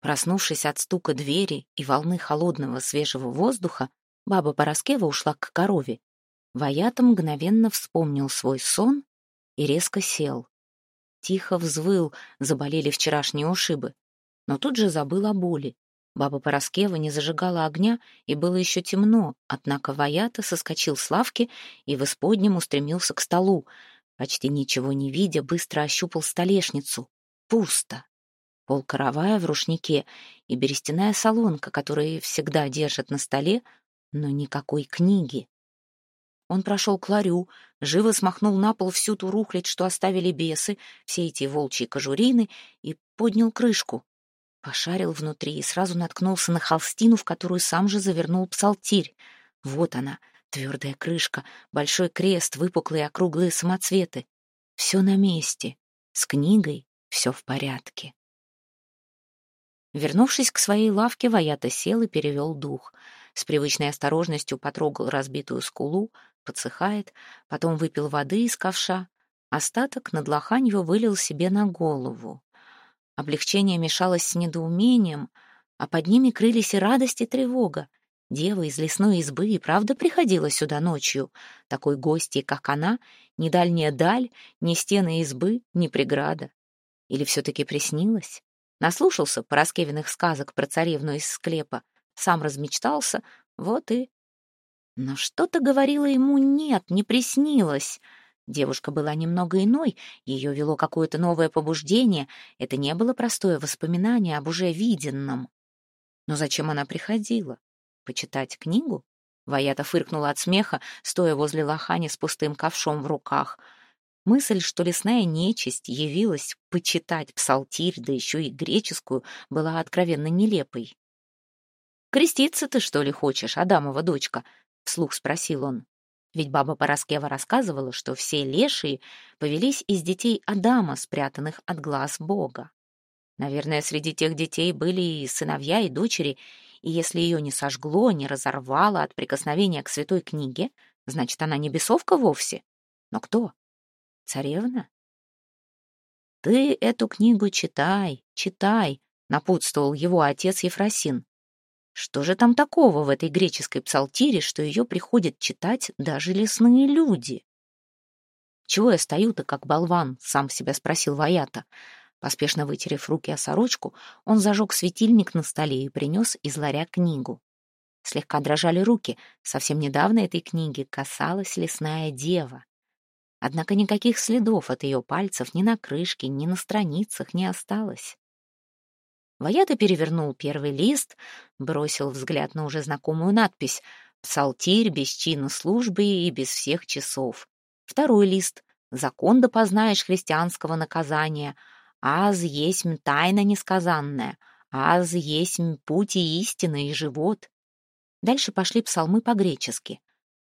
Проснувшись от стука двери и волны холодного свежего воздуха, баба Пороскева ушла к корове. Ваята мгновенно вспомнил свой сон и резко сел. Тихо взвыл, заболели вчерашние ушибы. Но тут же забыл о боли. Баба Пороскева не зажигала огня, и было еще темно, однако Ваята соскочил с лавки и в исподнем устремился к столу. Почти ничего не видя, быстро ощупал столешницу. Пусто. Пол каравая в рушнике и берестяная солонка, которые всегда держат на столе, но никакой книги. Он прошел к ларю, живо смахнул на пол всю ту рухлядь, что оставили бесы, все эти волчьи кожурины, и поднял крышку. Пошарил внутри и сразу наткнулся на холстину, в которую сам же завернул псалтирь. Вот она, твердая крышка, большой крест, выпуклые округлые самоцветы. Все на месте. С книгой все в порядке. Вернувшись к своей лавке, Ваята сел и перевел дух. С привычной осторожностью потрогал разбитую скулу, подсыхает, потом выпил воды из ковша. Остаток над лоханью вылил себе на голову. Облегчение мешалось с недоумением, а под ними крылись и радость, и тревога. Дева из лесной избы и правда приходила сюда ночью. Такой гости, как она, ни дальняя даль, ни стены избы, ни преграда. Или все-таки приснилось? Наслушался Пороскевиных сказок про царевну из склепа, сам размечтался, вот и... Но что-то говорило ему «нет, не приснилось». Девушка была немного иной, ее вело какое-то новое побуждение, это не было простое воспоминание об уже виденном. Но зачем она приходила? Почитать книгу? Ваята фыркнула от смеха, стоя возле лохани с пустым ковшом в руках. Мысль, что лесная нечисть явилась почитать псалтирь, да еще и греческую, была откровенно нелепой. «Креститься ты, что ли, хочешь, Адамова дочка?» — вслух спросил он. Ведь баба Пороскева рассказывала, что все лешие повелись из детей Адама, спрятанных от глаз Бога. Наверное, среди тех детей были и сыновья, и дочери, и если ее не сожгло, не разорвало от прикосновения к святой книге, значит, она не бесовка вовсе. Но кто? Царевна? «Ты эту книгу читай, читай», — напутствовал его отец Ефросин. Что же там такого в этой греческой псалтире, что ее приходят читать даже лесные люди? «Чего я стою-то, как болван?» — сам себя спросил Ваята. Поспешно вытерев руки о сорочку, он зажег светильник на столе и принес из ларя книгу. Слегка дрожали руки. Совсем недавно этой книги касалась лесная дева. Однако никаких следов от ее пальцев ни на крышке, ни на страницах не осталось. Ваята перевернул первый лист, бросил взгляд на уже знакомую надпись «Псалтирь без чина службы и без всех часов». Второй лист «Закон да познаешь христианского наказания», «Аз есть тайна несказанная», «Аз есть путь и истина и живот». Дальше пошли псалмы по-гречески.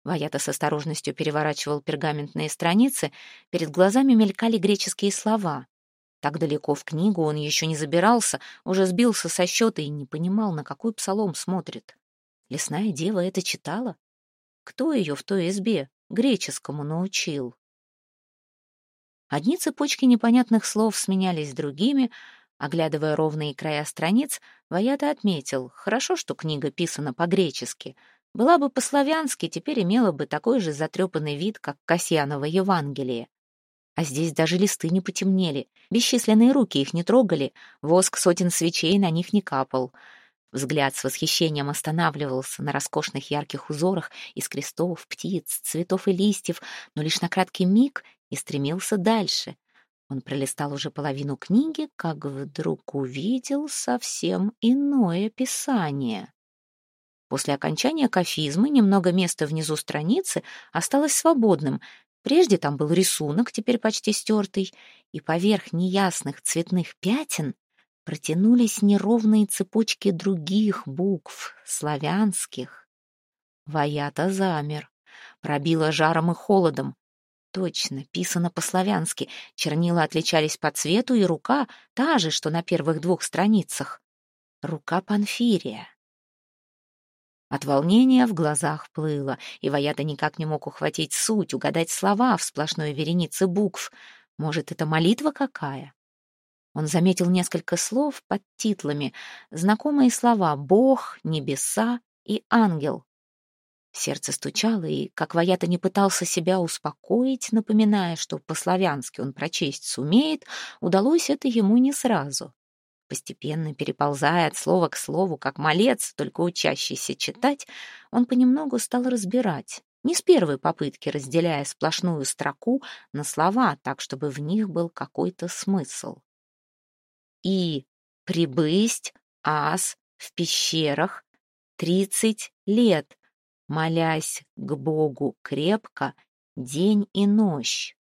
Ваята с осторожностью переворачивал пергаментные страницы, перед глазами мелькали греческие слова. Так далеко в книгу он еще не забирался, уже сбился со счета и не понимал, на какой псалом смотрит. Лесная дева это читала? Кто ее в той избе греческому научил? Одни цепочки непонятных слов сменялись другими. Оглядывая ровные края страниц, Ваята отметил, хорошо, что книга писана по-гречески. Была бы по-славянски, теперь имела бы такой же затрепанный вид, как Касьяново Евангелие. А здесь даже листы не потемнели, бесчисленные руки их не трогали, воск сотен свечей на них не капал. Взгляд с восхищением останавливался на роскошных ярких узорах из крестов, птиц, цветов и листьев, но лишь на краткий миг и стремился дальше. Он пролистал уже половину книги, как вдруг увидел совсем иное писание. После окончания кафизмы немного места внизу страницы осталось свободным, Прежде там был рисунок, теперь почти стертый, и поверх неясных цветных пятен протянулись неровные цепочки других букв, славянских. Ваята замер, пробило жаром и холодом. Точно, писано по-славянски, чернила отличались по цвету, и рука та же, что на первых двух страницах. Рука Панфирия. От волнения в глазах плыло, и Ваята никак не мог ухватить суть, угадать слова в сплошной веренице букв. Может, это молитва какая? Он заметил несколько слов под титлами, знакомые слова «Бог», «Небеса» и «Ангел». Сердце стучало, и, как Ваята не пытался себя успокоить, напоминая, что по-славянски он прочесть сумеет, удалось это ему не сразу. Постепенно переползая от слова к слову, как малец, только учащийся читать, он понемногу стал разбирать, не с первой попытки разделяя сплошную строку на слова, так, чтобы в них был какой-то смысл. И прибысть ас в пещерах тридцать лет, молясь к Богу крепко день и ночь.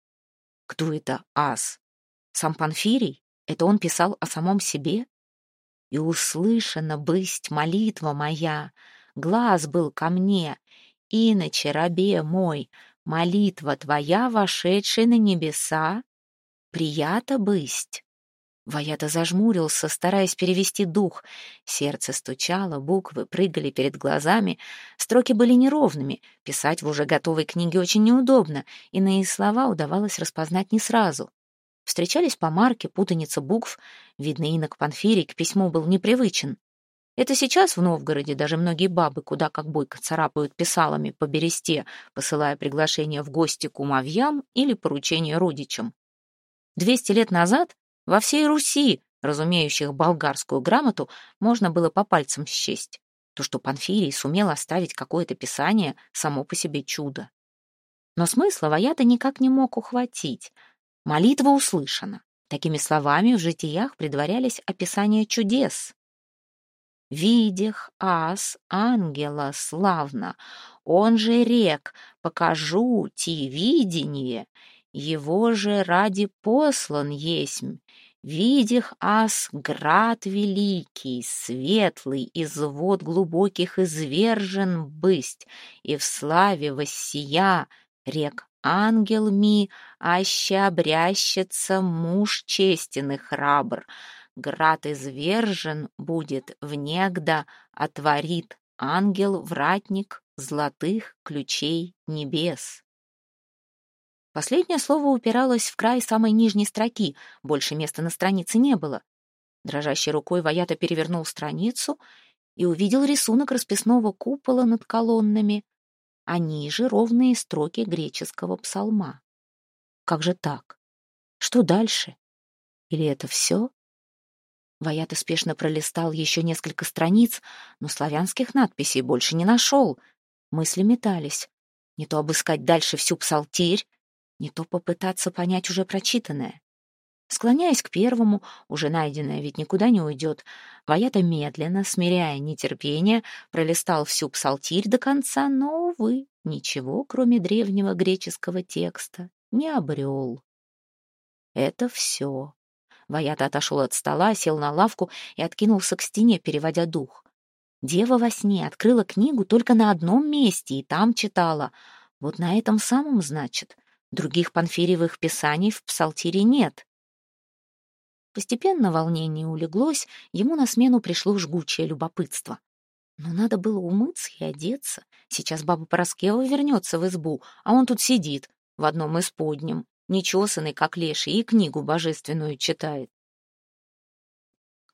Кто это ас? Сам Панфирий? Это он писал о самом себе? И услышана бысть молитва моя, глаз был ко мне, иначе, рабе мой, молитва твоя, вошедшая на небеса, прията бысть. Ваята зажмурился, стараясь перевести дух. Сердце стучало, буквы прыгали перед глазами. Строки были неровными. Писать в уже готовой книге очень неудобно. Иные слова удавалось распознать не сразу. Встречались по марке, путаница букв. Видно, инок Панфирий к письму был непривычен. Это сейчас в Новгороде даже многие бабы куда как бойко царапают писалами по бересте, посылая приглашение в гости к умовьям или поручение родичам. Двести лет назад во всей Руси, разумеющих болгарскую грамоту, можно было по пальцам счесть. То, что Панфирий сумел оставить какое-то писание, само по себе чудо. Но смысла Ваята никак не мог ухватить. Молитва услышана. Такими словами в житиях предварялись описания чудес. «Видях ас ангела славно, он же рек, покажу ти видение, его же ради послан есмь, видях ас град великий, светлый, из вод глубоких извержен бысть, и в славе воссия рек ангел ми, аще муж честен и храбр, град извержен будет внегда, отворит ангел-вратник золотых ключей небес. Последнее слово упиралось в край самой нижней строки, больше места на странице не было. Дрожащей рукой Ваята перевернул страницу и увидел рисунок расписного купола над колоннами, а ниже ровные строки греческого псалма. Как же так? Что дальше? Или это все? Ваята спешно пролистал еще несколько страниц, но славянских надписей больше не нашел. Мысли метались. Не то обыскать дальше всю псалтирь, не то попытаться понять уже прочитанное. Склоняясь к первому, уже найденное ведь никуда не уйдет, Ваята медленно, смиряя нетерпение, пролистал всю псалтирь до конца, но, увы, ничего, кроме древнего греческого текста, не обрел. Это все. Ваята отошел от стола, сел на лавку и откинулся к стене, переводя дух. Дева во сне открыла книгу только на одном месте и там читала. Вот на этом самом, значит. Других панфирьевых писаний в псалтире нет. Постепенно волнение улеглось, ему на смену пришло жгучее любопытство. Но надо было умыться и одеться. Сейчас баба Пороскева вернется в избу, а он тут сидит, в одном из подням, нечесанный, как леший, и книгу божественную читает.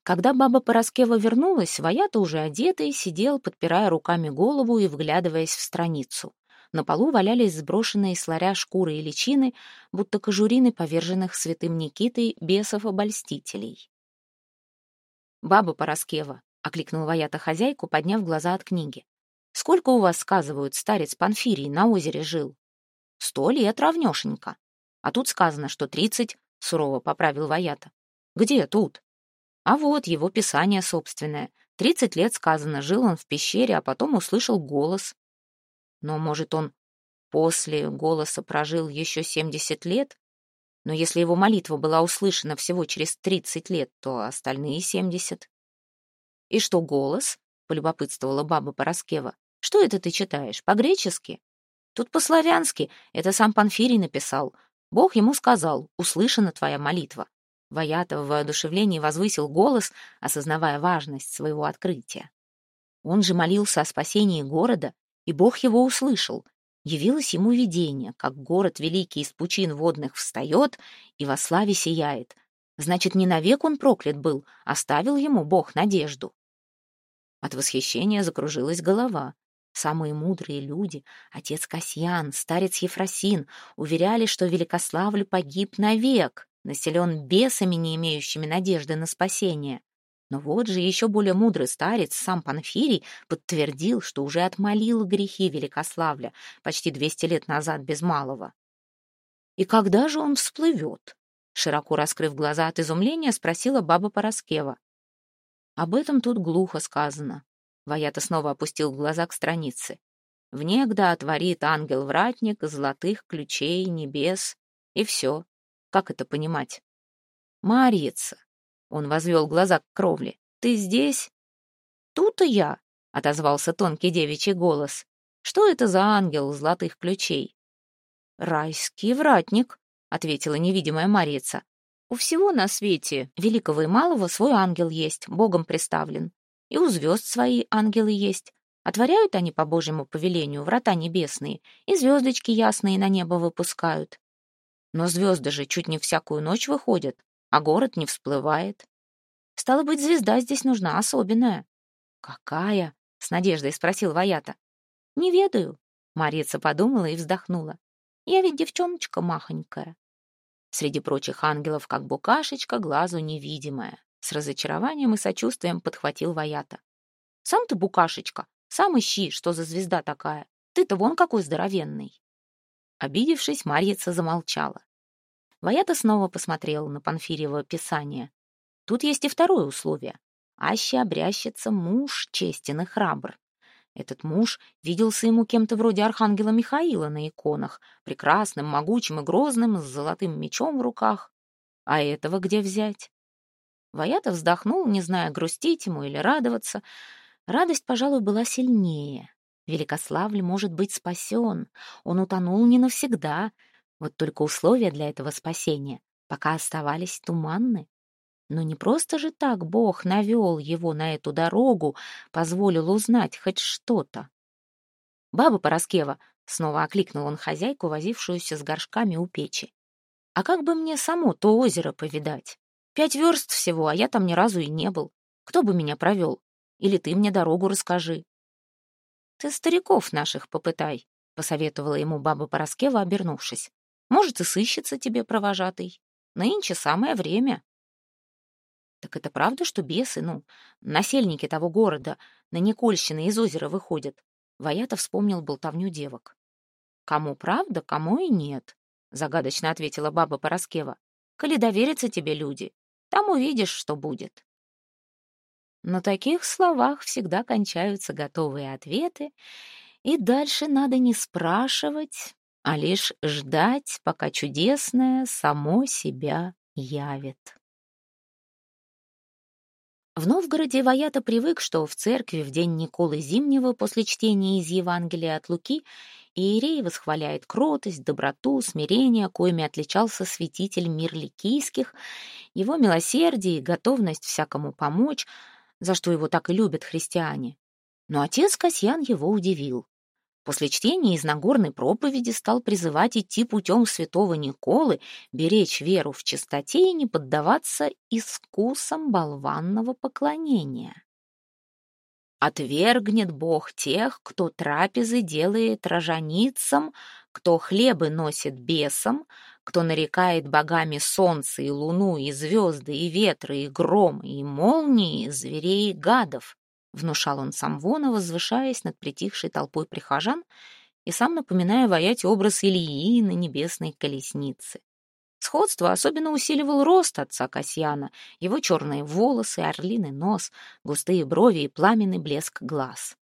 Когда баба Пороскева вернулась, Ваята уже одетый сидел, подпирая руками голову и вглядываясь в страницу. На полу валялись сброшенные с ларя шкуры и личины, будто кожурины поверженных святым Никитой бесов-обольстителей. «Баба Пороскева», — окликнул Ваята хозяйку, подняв глаза от книги. «Сколько у вас, сказывают, старец Панфирий на озере жил?» «Сто лет равнешенько. А тут сказано, что тридцать», — сурово поправил Ваята. «Где тут?» «А вот его писание собственное. Тридцать лет сказано, жил он в пещере, а потом услышал голос. Но, может, он после голоса прожил еще семьдесят лет? Но если его молитва была услышана всего через тридцать лет, то остальные семьдесят. «И что голос?» — полюбопытствовала баба Пороскева. «Что это ты читаешь? По-гречески?» «Тут по-славянски. Это сам Панфирий написал. Бог ему сказал, услышана твоя молитва». Ваята в воодушевлении возвысил голос, осознавая важность своего открытия. Он же молился о спасении города и Бог его услышал. Явилось ему видение, как город великий из пучин водных встает и во славе сияет. Значит, не навек он проклят был, оставил ему Бог надежду. От восхищения закружилась голова. Самые мудрые люди, отец Касьян, старец Ефросин, уверяли, что Великославль погиб навек, населен бесами, не имеющими надежды на спасение. Но вот же еще более мудрый старец, сам Панфирий, подтвердил, что уже отмолил грехи Великославля почти двести лет назад без малого. «И когда же он всплывет?» Широко раскрыв глаза от изумления, спросила баба Пороскева. Об этом тут глухо сказано. Ваята снова опустил глаза к странице. В негда отворит ангел-вратник золотых ключей небес. И все. Как это понимать? Марица. Он возвел глаза к кровле. Ты здесь? Тут и я, отозвался тонкий девичий голос. Что это за ангел золотых ключей? Райский вратник, — ответила невидимая Марица. «У всего на свете, великого и малого, свой ангел есть, Богом представлен. И у звезд свои ангелы есть. Отворяют они по Божьему повелению врата небесные, и звездочки ясные на небо выпускают. Но звезды же чуть не всякую ночь выходят, а город не всплывает. Стало быть, звезда здесь нужна особенная». «Какая?» — с надеждой спросил Ваята. «Не ведаю», — Марица подумала и вздохнула. Я ведь девчоночка махонькая. Среди прочих ангелов, как букашечка, глазу невидимая. С разочарованием и сочувствием подхватил Ваята. Сам ты букашечка, сам ищи, что за звезда такая. Ты-то вон какой здоровенный. Обидевшись, Марьица замолчала. Ваята снова посмотрел на Панфирьево писание. Тут есть и второе условие. Аще обрящется муж честен и храбр. Этот муж виделся ему кем-то вроде архангела Михаила на иконах, прекрасным, могучим и грозным, с золотым мечом в руках. А этого где взять? Ваята вздохнул, не зная, грустить ему или радоваться. Радость, пожалуй, была сильнее. Великославль может быть спасен. Он утонул не навсегда. Вот только условия для этого спасения пока оставались туманны. Но не просто же так Бог навел его на эту дорогу, позволил узнать хоть что-то. «Баба Пороскева!» — снова окликнул он хозяйку, возившуюся с горшками у печи. «А как бы мне само то озеро повидать? Пять верст всего, а я там ни разу и не был. Кто бы меня провел? Или ты мне дорогу расскажи?» «Ты стариков наших попытай», — посоветовала ему баба Пороскева, обернувшись. «Может, и сыщется тебе провожатый. Нынче самое время». Так это правда, что бесы, ну, насельники того города, на Никольщины из озера выходят? Ваята вспомнил болтовню девок. «Кому правда, кому и нет», — загадочно ответила баба Пороскева. «Коли доверятся тебе люди, там увидишь, что будет». На таких словах всегда кончаются готовые ответы, и дальше надо не спрашивать, а лишь ждать, пока чудесное само себя явит. В Новгороде Ваята привык, что в церкви в день Николы Зимнего после чтения из Евангелия от Луки Иерей восхваляет кротость, доброту, смирение, коими отличался святитель мир ликийских, его милосердие и готовность всякому помочь, за что его так и любят христиане. Но отец Касьян его удивил. После чтения из Нагорной проповеди стал призывать идти путем святого Николы, беречь веру в чистоте и не поддаваться искусам болванного поклонения. Отвергнет Бог тех, кто трапезы делает рожаницам, кто хлебы носит бесам, кто нарекает богами солнце и луну, и звезды, и ветры, и гром, и молнии, зверей и гадов внушал он Самвона, возвышаясь над притихшей толпой прихожан и сам напоминая воять образ Ильи на небесной колеснице. Сходство особенно усиливал рост отца Касьяна, его черные волосы, орлиный нос, густые брови и пламенный блеск глаз.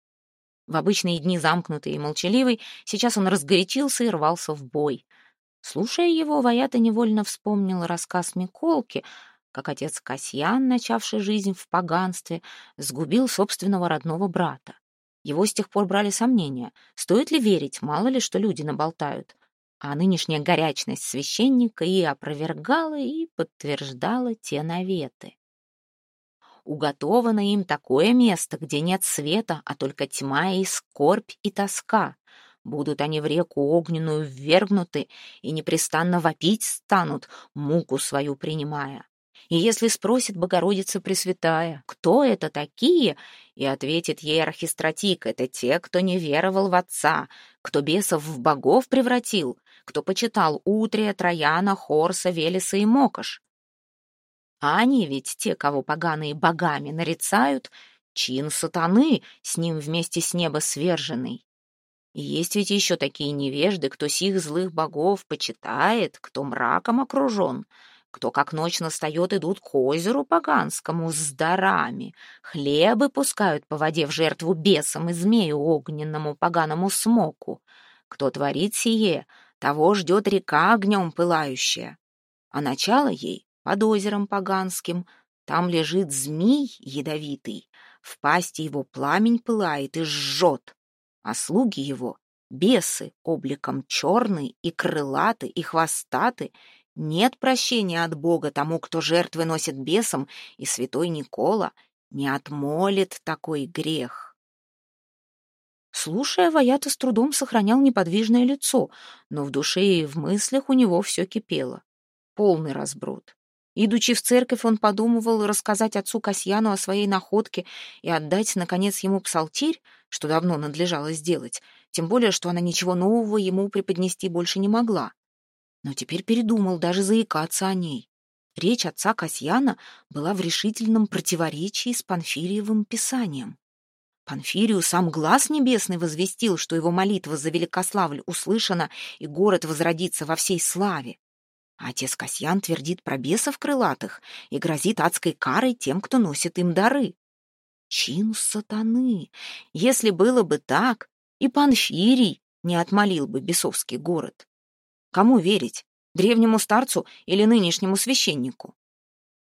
В обычные дни замкнутый и молчаливый, сейчас он разгорячился и рвался в бой. Слушая его, Ваята невольно вспомнил рассказ Миколки — как отец Касьян, начавший жизнь в поганстве, сгубил собственного родного брата. Его с тех пор брали сомнения, стоит ли верить, мало ли что люди наболтают. А нынешняя горячность священника и опровергала, и подтверждала те наветы. Уготовано им такое место, где нет света, а только тьма и скорбь и тоска. Будут они в реку огненную ввергнуты и непрестанно вопить станут, муку свою принимая И если спросит Богородица Пресвятая, кто это такие, и ответит ей архистратик, это те, кто не веровал в Отца, кто бесов в богов превратил, кто почитал Утрия, Трояна, Хорса, Велеса и Мокош. А они ведь те, кого поганые богами нарицают, чин сатаны, с ним вместе с неба сверженный. Есть ведь еще такие невежды, кто сих злых богов почитает, кто мраком окружен, кто как ночь настает, идут к озеру поганскому с дарами, хлебы пускают по воде в жертву бесам и змею огненному поганому смоку. Кто творит сие, того ждет река огнем пылающая. А начало ей под озером поганским, там лежит змей ядовитый, в пасти его пламень пылает и жжет, а слуги его — бесы, обликом черный и крылаты, и хвостаты. Нет прощения от Бога тому, кто жертвы носит бесам, и святой Никола не отмолит такой грех. Слушая, Ваята с трудом сохранял неподвижное лицо, но в душе и в мыслях у него все кипело. Полный разброд. Идучи в церковь, он подумывал рассказать отцу Касьяну о своей находке и отдать, наконец, ему псалтирь, что давно надлежало сделать, тем более, что она ничего нового ему преподнести больше не могла. Но теперь передумал даже заикаться о ней. Речь отца Касьяна была в решительном противоречии с Панфириевым писанием. Панфирию сам глаз небесный возвестил, что его молитва за Великославль услышана и город возродится во всей славе. А отец Касьян твердит про бесов крылатых и грозит адской карой тем, кто носит им дары. Чин сатаны! Если было бы так, и Панфирий не отмолил бы бесовский город. Кому верить, древнему старцу или нынешнему священнику?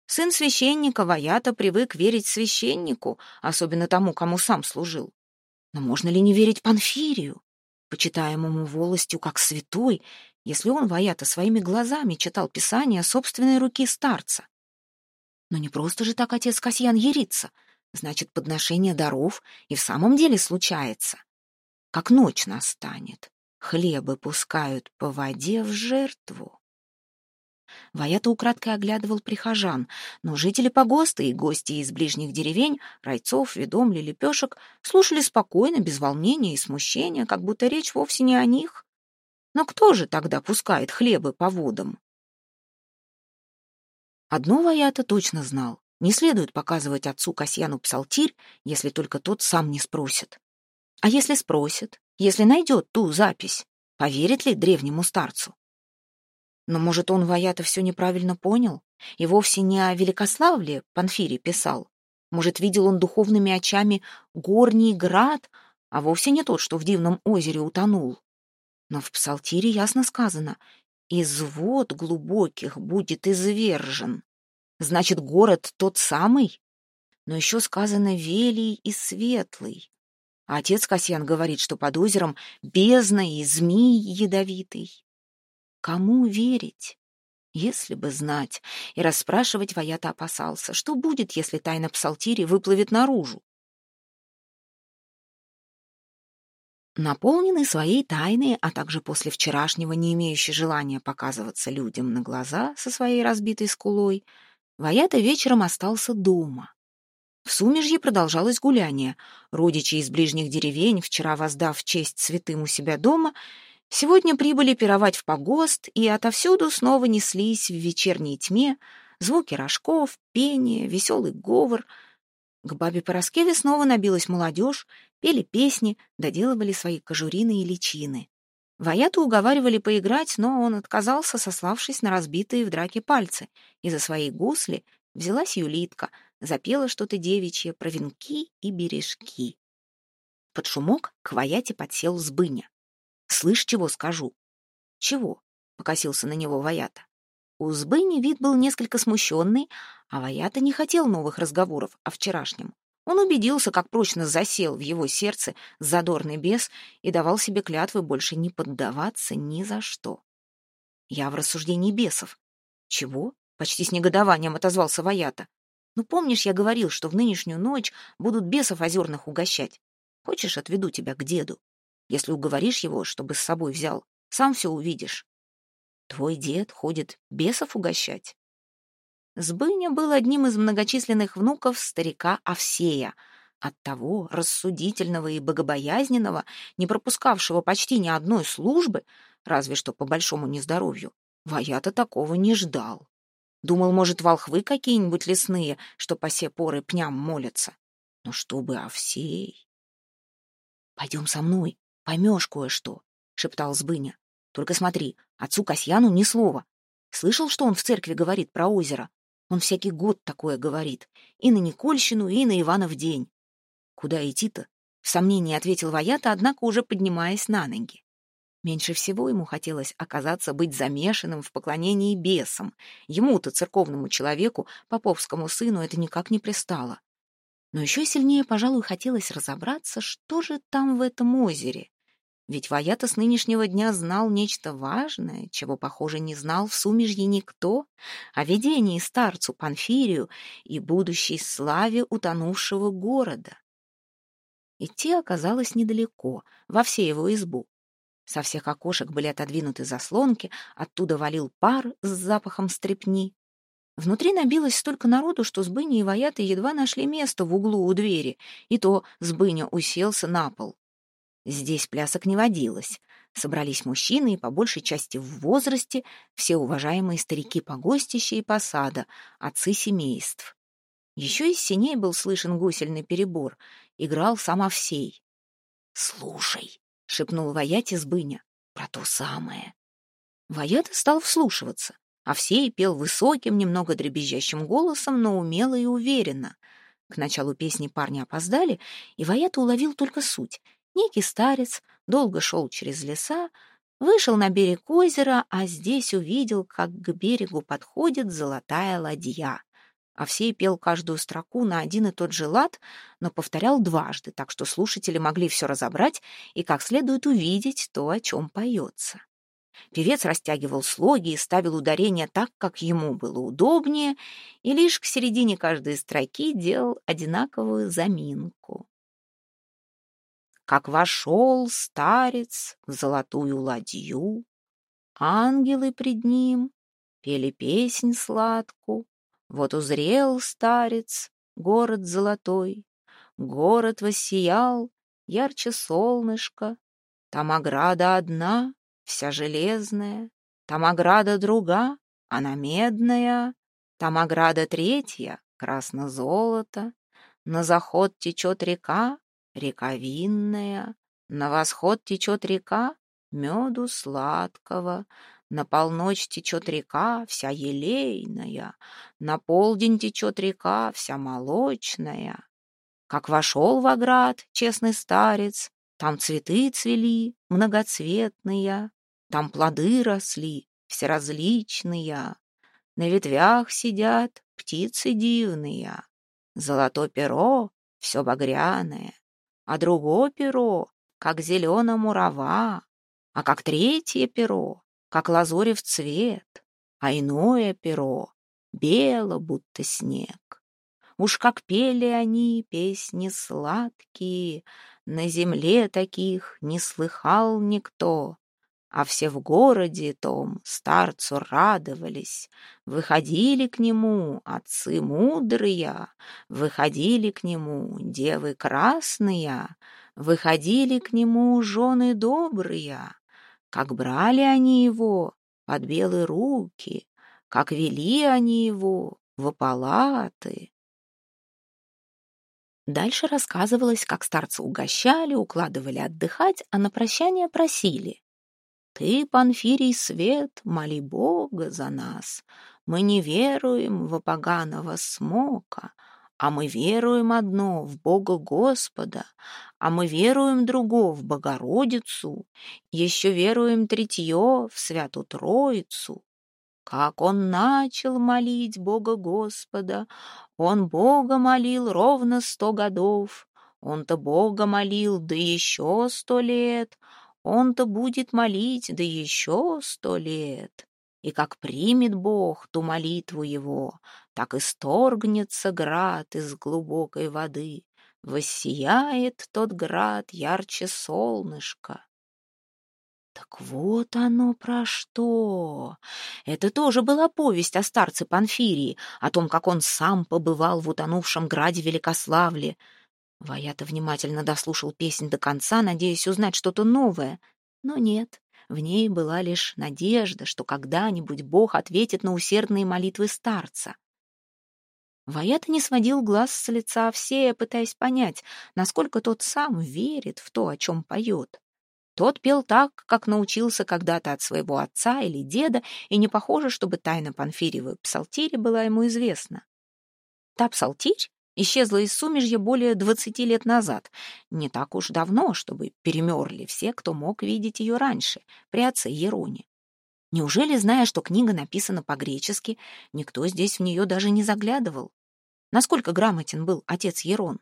Сын священника Ваята привык верить священнику, особенно тому, кому сам служил. Но можно ли не верить Панфирию, почитаемому волостью как святой если он, Ваята, своими глазами читал писание собственной руки старца. Но не просто же так отец Касьян ерится. Значит, подношение даров и в самом деле случается. Как ночь настанет, хлебы пускают по воде в жертву. Ваята украдкой оглядывал прихожан, но жители погоста и гости из ближних деревень, райцов, ведомли, лепешек, слушали спокойно, без волнения и смущения, как будто речь вовсе не о них. Но кто же тогда пускает хлебы по водам? Одно Ваята точно знал. Не следует показывать отцу Касьяну псалтирь, если только тот сам не спросит. А если спросит, если найдет ту запись, поверит ли древнему старцу? Но, может, он Ваята все неправильно понял и вовсе не о Великославле Панфире писал. Может, видел он духовными очами горний град, а вовсе не тот, что в дивном озере утонул. Но в псалтире ясно сказано «Из вод глубоких будет извержен». Значит, город тот самый? Но еще сказано «велий и светлый». А отец Касьян говорит, что под озером бездна и змей ядовитый. Кому верить? Если бы знать, и расспрашивать Ваята опасался, что будет, если тайна псалтири выплывет наружу. Наполненный своей тайной, а также после вчерашнего не имеющий желания показываться людям на глаза со своей разбитой скулой, Ваята вечером остался дома. В Сумежье продолжалось гуляние. Родичи из ближних деревень, вчера воздав честь святым у себя дома, сегодня прибыли пировать в погост, и отовсюду снова неслись в вечерней тьме звуки рожков, пение, веселый говор — к бабе Пороскеве снова набилась молодежь, пели песни, доделывали свои кожурины и личины. Ваяту уговаривали поиграть, но он отказался, сославшись на разбитые в драке пальцы, и за свои гусли взялась Юлитка, запела что-то девичье про венки и бережки. Под шумок к Ваяте подсел Сбыня. «Слышь, чего скажу?» «Чего?» — покосился на него Ваята. У Збыни вид был несколько смущенный, а Ваята не хотел новых разговоров о вчерашнем. Он убедился, как прочно засел в его сердце задорный бес и давал себе клятвы больше не поддаваться ни за что. Я в рассуждении бесов. Чего? Почти с негодованием отозвался Ваята. Ну, помнишь, я говорил, что в нынешнюю ночь будут бесов озерных угощать? Хочешь, отведу тебя к деду? Если уговоришь его, чтобы с собой взял, сам все увидишь. Твой дед ходит бесов угощать? Сбыня был одним из многочисленных внуков старика Овсея, оттого рассудительного и богобоязненного, не пропускавшего почти ни одной службы, разве что по большому нездоровью, Ваята такого не ждал. Думал, может, волхвы какие-нибудь лесные, что по се поры пням молятся. Но чтобы Овсей... «Пойдем со мной, поймешь кое-что», — шептал Сбыня. «Только смотри, отцу Касьяну ни слова. Слышал, что он в церкви говорит про озеро? Он всякий год такое говорит. И на Никольщину, и на Иванов день. Куда идти-то? В сомнении ответил Ваята, однако уже поднимаясь на ноги. Меньше всего ему хотелось оказаться быть замешанным в поклонении бесам. Ему-то, церковному человеку, поповскому сыну, это никак не пристало. Но еще сильнее, пожалуй, хотелось разобраться, что же там в этом озере. Ведь Ваята с нынешнего дня знал нечто важное, чего, похоже, не знал в сумежье никто, о видении старцу Панфирию и будущей славе утонувшего города. Идти оказалось недалеко, во все его избу. Со всех окошек были отодвинуты заслонки, оттуда валил пар с запахом стрепни. Внутри набилось столько народу, что Сбыня и Ваята едва нашли место в углу у двери, и то Сбыня уселся на пол. Здесь плясок не водилось. Собрались мужчины, и по большей части в возрасте, все уважаемые старики погостища и посада, отцы семейств. Еще из синей был слышен гусельный перебор, играл сам Овсей. «Слушай», — шепнул Ваять из быня, — «про то самое». Ваята стал вслушиваться. Овсей пел высоким, немного дребезжащим голосом, но умело и уверенно. К началу песни парни опоздали, и Ваята уловил только суть — Некий старец долго шел через леса, вышел на берег озера, а здесь увидел, как к берегу подходит золотая ладья. Овсей пел каждую строку на один и тот же лад, но повторял дважды, так что слушатели могли все разобрать и как следует увидеть то, о чем поется. Певец растягивал слоги и ставил ударение так, как ему было удобнее, и лишь к середине каждой строки делал одинаковую заминку как вошел старец в золотую ладью, ангелы пред ним пели песнь сладку. Вот узрел старец город золотой, город воссиял ярче солнышко. Там ограда одна, вся железная, там ограда друга, она медная, там ограда третья, красно-золото. На заход течет река, Река винная, на восход течет река меду сладкого, на полночь течет река вся елейная, на полдень течет река вся молочная. Как вошел в оград честный старец, там цветы цвели многоцветные, там плоды росли всеразличные, на ветвях сидят птицы дивные, золото перо все багряное, а другое перо, как зелено мурава, а как третье перо, как лазорев цвет, а иное перо бело, будто снег. Уж как пели они песни сладкие, на земле таких не слыхал никто, а все в городе том старцу радовались, выходили к нему отцы мудрые, выходили к нему девы красные, выходили к нему жены добрые, как брали они его под белые руки, как вели они его в палаты. Дальше рассказывалось, как старца угощали, укладывали отдыхать, а на прощание просили. Ты, Панфирий Свет, моли Бога за нас. Мы не веруем в поганого смока, а мы веруем одно в Бога Господа, а мы веруем друго в Богородицу, еще веруем третье в Святу Троицу. Как он начал молить Бога Господа, он Бога молил ровно сто годов, он-то Бога молил, да еще сто лет, он-то будет молить, да еще сто лет. И как примет Бог ту молитву его, так и сторгнется град из глубокой воды, воссияет тот град ярче солнышка. Так вот оно про что. Это тоже была повесть о старце Панфирии, о том, как он сам побывал в утонувшем граде Великославле. Ваята внимательно дослушал песнь до конца, надеясь узнать что-то новое. Но нет, в ней была лишь надежда, что когда-нибудь Бог ответит на усердные молитвы старца. Ваята не сводил глаз с лица Овсея, пытаясь понять, насколько тот сам верит в то, о чем поет. Тот пел так, как научился когда-то от своего отца или деда, и не похоже, чтобы тайна Панфирьевой псалтири была ему известна. Та псалтирь исчезла из сумежья более двадцати лет назад, не так уж давно, чтобы перемерли все, кто мог видеть ее раньше, при отце Ероне. Неужели, зная, что книга написана по-гречески, никто здесь в нее даже не заглядывал? Насколько грамотен был отец Ерон?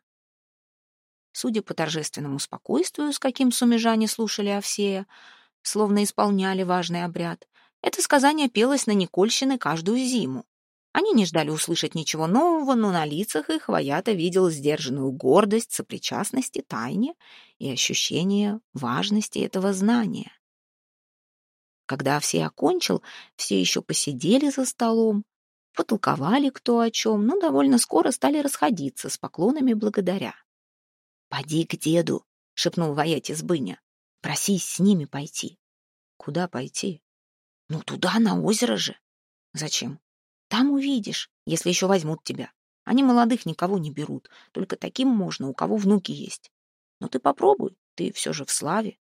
Судя по торжественному спокойствию, с каким сумежане слушали Овсея, словно исполняли важный обряд, это сказание пелось на Никольщины каждую зиму. Они не ждали услышать ничего нового, но на лицах их Ваята видел сдержанную гордость, сопричастности, тайне и ощущение важности этого знания. Когда все окончил, все еще посидели за столом, потолковали кто о чем, но довольно скоро стали расходиться с поклонами благодаря. «Поди к деду», — шепнул Ваяти Сбыня. «Просись с ними пойти». «Куда пойти?» «Ну, туда, на озеро же». «Зачем?» «Там увидишь, если еще возьмут тебя. Они молодых никого не берут, только таким можно, у кого внуки есть. Но ты попробуй, ты все же в славе».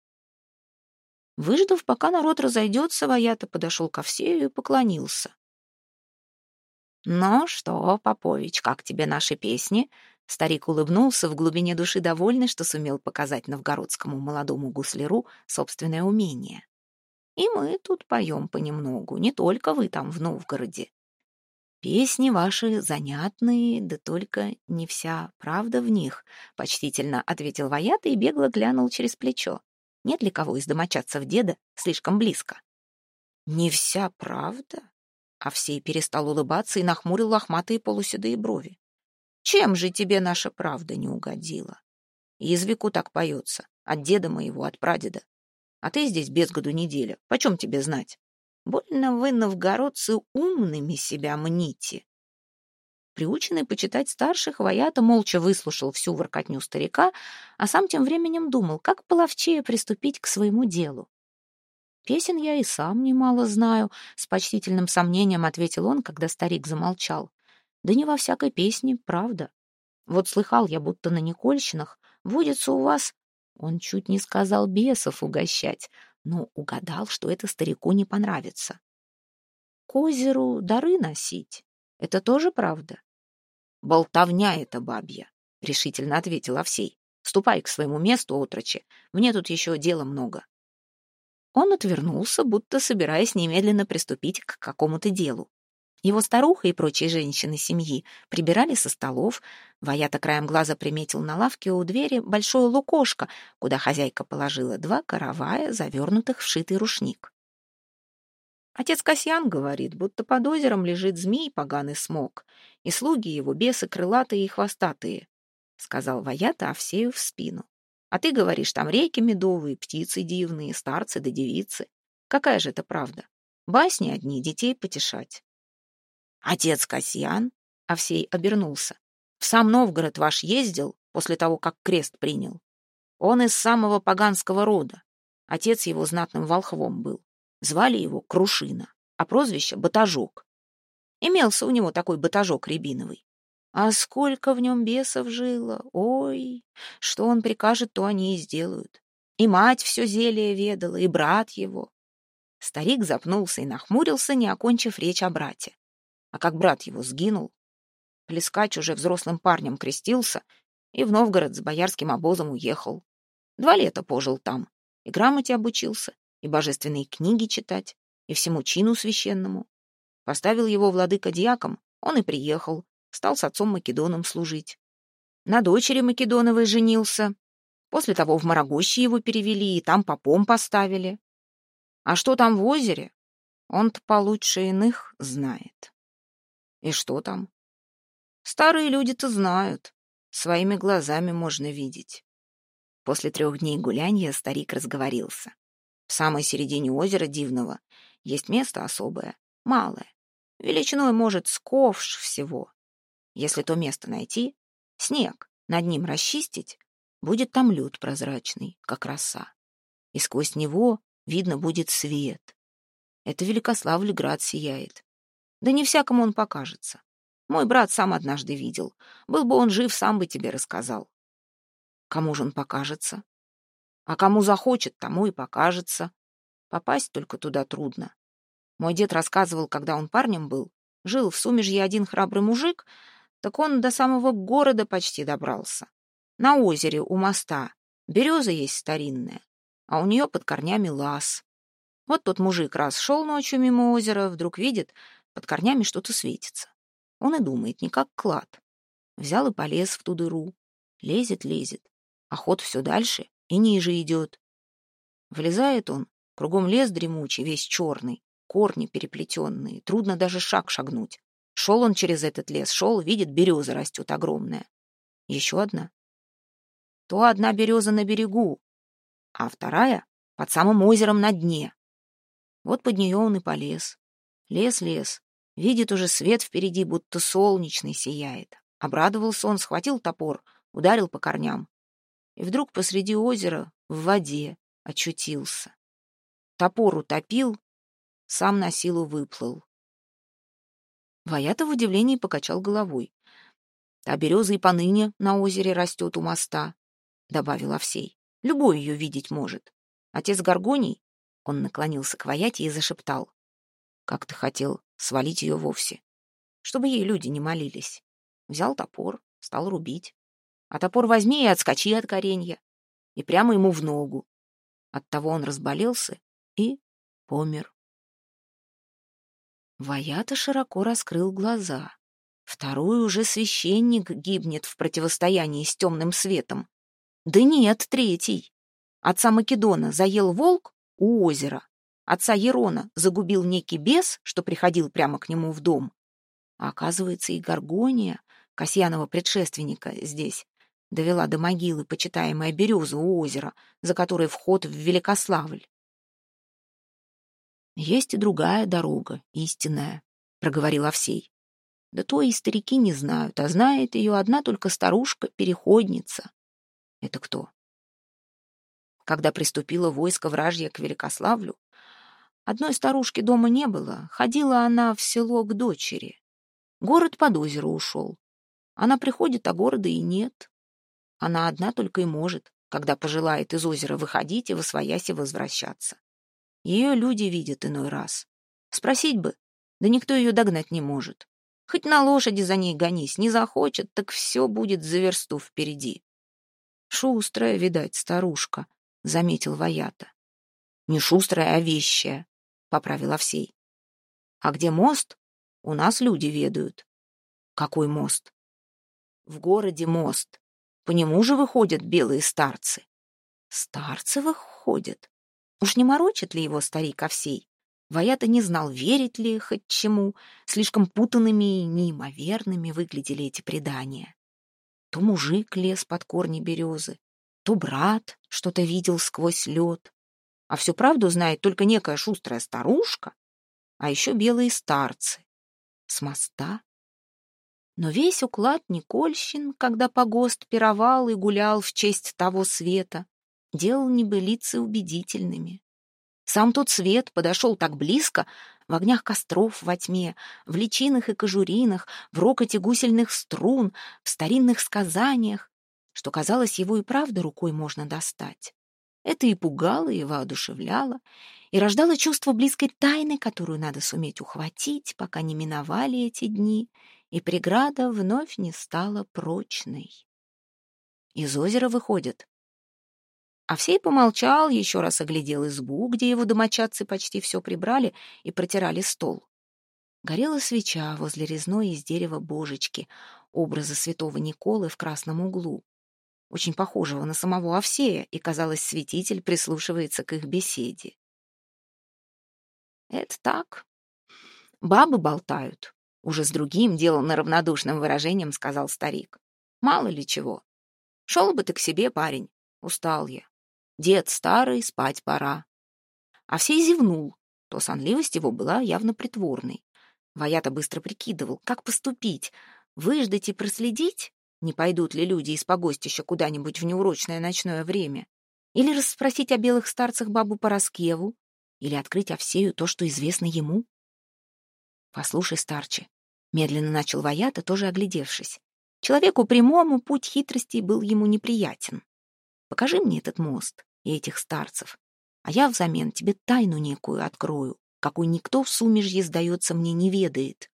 Выждав, пока народ разойдется, Ваята подошел ко Овсею и поклонился. «Ну что, Попович, как тебе наши песни?» Старик улыбнулся в глубине души, довольный, что сумел показать новгородскому молодому гусляру собственное умение. «И мы тут поем понемногу, не только вы там в Новгороде. Песни ваши занятные, да только не вся правда в них», — почтительно ответил Ваята и бегло глянул через плечо. «Нет ли кого из домочадцев деда слишком близко?» «Не вся правда?» Овсей перестал улыбаться и нахмурил лохматые полуседые брови. «Чем же тебе наша правда не угодила? Языку так поется, от деда моего, от прадеда. А ты здесь без году неделя, почем тебе знать? Больно вы, новгородцы, умными себя мните». Приученный почитать старших, Ваята молча выслушал всю воркотню старика, а сам тем временем думал, как половчее приступить к своему делу. Песен я и сам немало знаю, с почтительным сомнением ответил он, когда старик замолчал. Да не во всякой песне, правда. Вот слыхал я, будто на Никольщинах водится у вас... Он чуть не сказал бесов угощать, но угадал, что это старику не понравится. К озеру дары носить — это тоже правда? Болтовня это бабья, — решительно ответил Овсей. Ступай к своему месту, отроче, мне тут еще дела много. Он отвернулся, будто собираясь немедленно приступить к какому-то делу. Его старуха и прочие женщины семьи прибирали со столов. Ваята краем глаза приметил на лавке у двери большое лукошко, куда хозяйка положила два каравая, завернутых в шитый рушник. Отец Касьян говорит, будто под озером лежит змей поганый смог, и слуги его бесы крылатые и хвостатые, — сказал Ваята Овсею в спину. А ты говоришь, там реки медовые, птицы дивные, старцы да девицы. Какая же это правда? Басни одни, детей потешать. Отец Касьян, Овсей обернулся. В сам Новгород ваш ездил после того, как крест принял. Он из самого поганского рода. Отец его знатным волхвом был. Звали его Крушина, а прозвище — Батажок. Имелся у него такой батажок рябиновый. А сколько в нем бесов жило! Ой, что он прикажет, то они и сделают. И мать все зелье ведала, и брат его. Старик запнулся и нахмурился, не окончив речь о брате. А как брат его сгинул, Плескач уже взрослым парнем крестился и в Новгород с боярским обозом уехал. Два лета пожил там, и грамоте обучился, и божественные книги читать, и всему чину священному. Поставил его владыка дьяком, он и приехал, стал с отцом Македоном служить. На дочери Македоновой женился. После того в Марагоще его перевели и там попом поставили. А что там в озере, он-то получше иных знает. И что там? Старые люди-то знают. Своими глазами можно видеть. После трех дней гулянья старик разговорился. В самой середине озера Дивного есть место особое, малое. Величиной, может, с ковш всего. Если то место найти, снег над ним расчистить, будет там лед прозрачный, как роса. И сквозь него видно будет свет. Это Великославль град сияет. Да не всякому он покажется. Мой брат сам однажды видел. Был бы он жив, сам бы тебе рассказал. Кому же он покажется? А кому захочет, тому и покажется. Попасть только туда трудно. Мой дед рассказывал, когда он парнем был, жил в Сумежье один храбрый мужик, так он до самого города почти добрался. На озере у моста береза есть старинная, а у нее под корнями лаз. Вот тот мужик раз шел ночью мимо озера, вдруг видит, под корнями что-то светится. Он и думает, не как клад. Взял и полез в ту дыру. Лезет, лезет. А ход все дальше и ниже идет. Влезает он, кругом лес дремучий, весь черный, корни переплетенные, трудно даже шаг шагнуть. Шел он через этот лес, шел, видит, береза растет огромная. Еще одна. То одна береза на берегу, а вторая под самым озером на дне. Вот под нее он и полез. Лес, лес. Видит уже свет впереди, будто солнечный сияет. Обрадовался он, схватил топор, ударил по корням и вдруг посреди озера в воде очутился. Топор утопил, сам на силу выплыл. Ваята в удивлении покачал головой. «А береза и поныне на озере растет у моста», — добавил Овсей. «Любой ее видеть может. Отец Горгоний...» Он наклонился к Ваяте и зашептал. «Как ты хотел свалить ее вовсе, чтобы ей люди не молились?» Взял топор, стал рубить. А топор возьми и отскочи от коренья. И прямо ему в ногу. Оттого он разболелся и помер. Ваята широко раскрыл глаза. Второй уже священник гибнет в противостоянии с темным светом. Да нет, третий. Отца Македона заел волк у озера. Отца Ерона загубил некий бес, что приходил прямо к нему в дом. А оказывается, и Гаргония, Касьянова предшественника, здесь довела до могилы почитаемая береза у озера, за которой вход в Великославль. «Есть и другая дорога, истинная», — проговорил Овсей. «Да то и старики не знают, а знает ее одна только старушка-переходница». «Это кто?» Когда приступило войско вражье к Великославлю, одной старушки дома не было, ходила она в село к дочери. Город под озеро ушел. Она приходит, а города и нет. Она одна только и может, когда пожелает из озера выходить и во свояси возвращаться. Ее люди видят иной раз. Спросить бы, да никто ее догнать не может. Хоть на лошади за ней гонись, не захочет, так все будет за версту впереди. Шустрая, видать, старушка, — заметил Ваята. Не шустрая, а вещая, — поправил Овсей. А где мост? У нас люди ведают. Какой мост? В городе мост. По нему же выходят белые старцы. Старцы выходят. Уж не морочит ли его старик Овсей? Ваята не знал, верить ли хоть чему. Слишком путанными и неимоверными выглядели эти предания. То мужик лез под корни березы, то брат что-то видел сквозь лед. А всю правду знает только некая шустрая старушка, а еще белые старцы. С моста но весь уклад Никольщин, когда погост пировал и гулял в честь того света, делал небылицы убедительными. Сам тот свет подошел так близко, в огнях костров во тьме, в личинах и кожуринах, в рокоте гусельных струн, в старинных сказаниях, что, казалось, его и правда рукой можно достать. Это и пугало, и воодушевляло, и рождало чувство близкой тайны, которую надо суметь ухватить, пока не миновали эти дни — и преграда вновь не стала прочной. Из озера выходят. Овсей помолчал, еще раз оглядел избу, где его домочадцы почти все прибрали и протирали стол. Горела свеча возле резной из дерева божечки, образа святого Николы в красном углу, очень похожего на самого Овсея, и, казалось, святитель прислушивается к их беседе. «Это так. Бабы болтают. Уже с другим, деланно равнодушным выражением сказал старик. Мало ли чего. Шел бы ты к себе, парень. Устал я. Дед старый, спать пора. все зевнул, то сонливость его была явно притворной. Ваята быстро прикидывал, как поступить, выждать и проследить, не пойдут ли люди из погостища куда-нибудь в неурочное ночное время, или расспросить о белых старцах бабу Пороскеву, или открыть Овсею то, что известно ему. «Послушай, старче», — медленно начал Ваята, тоже оглядевшись. Человеку прямому путь хитростей был ему неприятен. «Покажи мне этот мост и этих старцев, а я взамен тебе тайну некую открою, какой никто в сумежье, сдается мне, не ведает».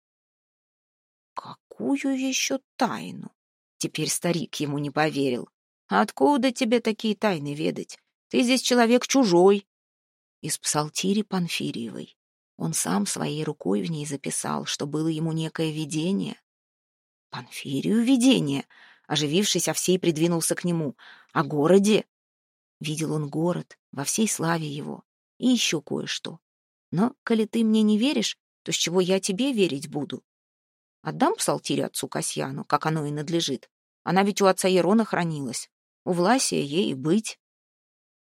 «Какую еще тайну?» Теперь старик ему не поверил. «Откуда тебе такие тайны ведать? Ты здесь человек чужой». Из псалтири Панфириевой. Он сам своей рукой в ней записал, что было ему некое видение. Панфирию видение. Оживившись, Овсей придвинулся к нему. О городе? Видел он город во всей славе его. И еще кое-что. Но, коли ты мне не веришь, то с чего я тебе верить буду? Отдам псалтирь отцу Касьяну, как оно и надлежит. Она ведь у отца Ерона хранилась. У Власия ей и быть.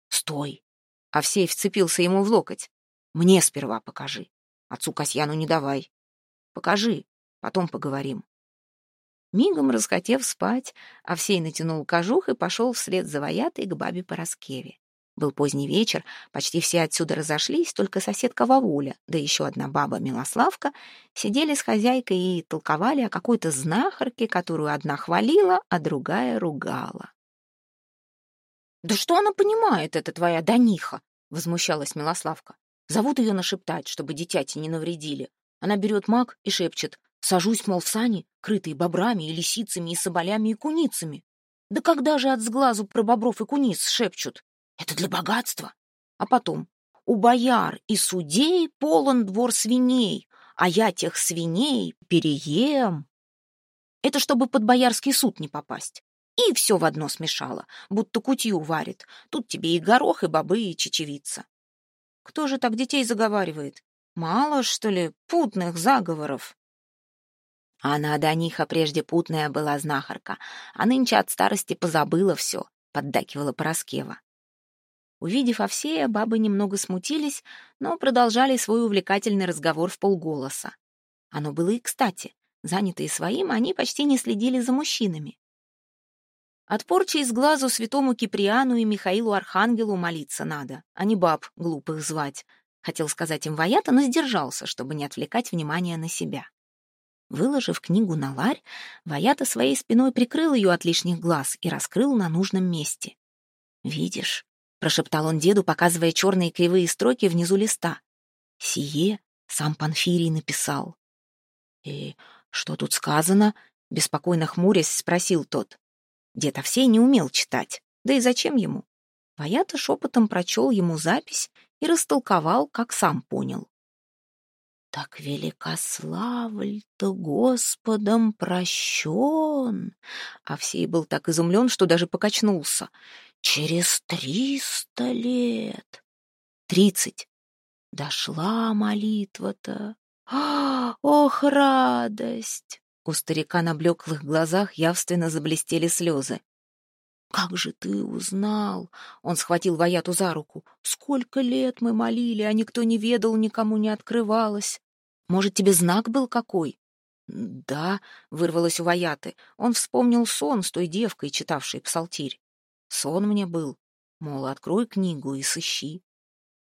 Стой! Овсей вцепился ему в локоть. Мне сперва покажи. Отцу Касьяну не давай. Покажи, потом поговорим. Мигом расхотев спать, Овсей натянул кожух и пошел вслед за Ваятой к бабе Пороскеве. Был поздний вечер, почти все отсюда разошлись, только соседка Вавуля, да еще одна баба Милославка, сидели с хозяйкой и толковали о какой-то знахарке, которую одна хвалила, а другая ругала. «Да что она понимает, эта твоя Даниха?» — возмущалась Милославка. Зовут ее нашептать, чтобы дитяти не навредили. Она берет маг и шепчет. Сажусь, мол, в сани, крытые бобрами и лисицами, и соболями, и куницами. Да когда же от сглазу про бобров и куниц шепчут? Это для богатства. А потом, у бояр и судей полон двор свиней, а я тех свиней переем. Это чтобы под боярский суд не попасть. И все в одно смешало, будто кутью варит. Тут тебе и горох, и бобы, и чечевица. Кто же так детей заговаривает? Мало, что ли, путных заговоров? Она до них, а прежде путная была знахарка, а нынче от старости позабыла все, поддакивала Пороскева. Увидев Овсея, бабы немного смутились, но продолжали свой увлекательный разговор в полголоса. Оно было и кстати. Занятые своим, они почти не следили за мужчинами. От порчи из глазу святому Киприану и Михаилу Архангелу молиться надо, а не баб глупых звать. Хотел сказать им Ваята, но сдержался, чтобы не отвлекать внимание на себя. Выложив книгу на ларь, Ваята своей спиной прикрыл ее от лишних глаз и раскрыл на нужном месте. «Видишь?» — прошептал он деду, показывая черные кривые строки внизу листа. «Сие сам Панфирий написал». «И что тут сказано?» — беспокойно хмурясь спросил тот. Дед Овсей не умел читать, да и зачем ему? Ваята шепотом прочел ему запись и растолковал, как сам понял. Так великославль-то Господом прощен. Овсей был так изумлен, что даже покачнулся. Через триста лет. Тридцать. Дошла молитва-то. А, ох, радость! У старика на блеклых глазах явственно заблестели слезы. «Как же ты узнал?» Он схватил Ваяту за руку. «Сколько лет мы молили, а никто не ведал, никому не открывалось. Может, тебе знак был какой?» «Да», — вырвалось у Ваяты. Он вспомнил сон с той девкой, читавшей псалтирь. «Сон мне был. Мол, открой книгу и сыщи».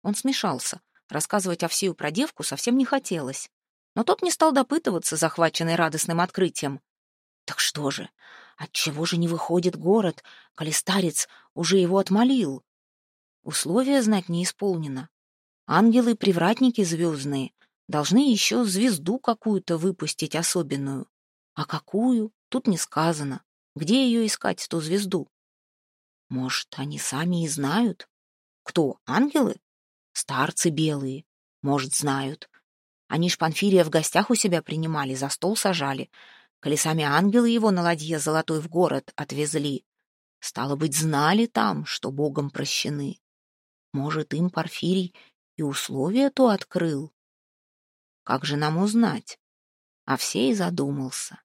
Он смешался. Рассказывать Овсею про девку совсем не хотелось. Но тот не стал допытываться, захваченный радостным открытием. Так что же, отчего же не выходит город, коли старец уже его отмолил? Условия знать не исполнено. Ангелы-привратники звездные должны еще звезду какую-то выпустить особенную. А какую, тут не сказано. Где ее искать, ту звезду? Может, они сами и знают? Кто, ангелы? Старцы белые. Может, знают. Они ж Панфирия в гостях у себя принимали, за стол сажали. Колесами ангелы его на ладье золотой в город отвезли. Стало быть, знали там, что Богом прощены. Может, им Порфирий и условия то открыл? Как же нам узнать? А все и задумался.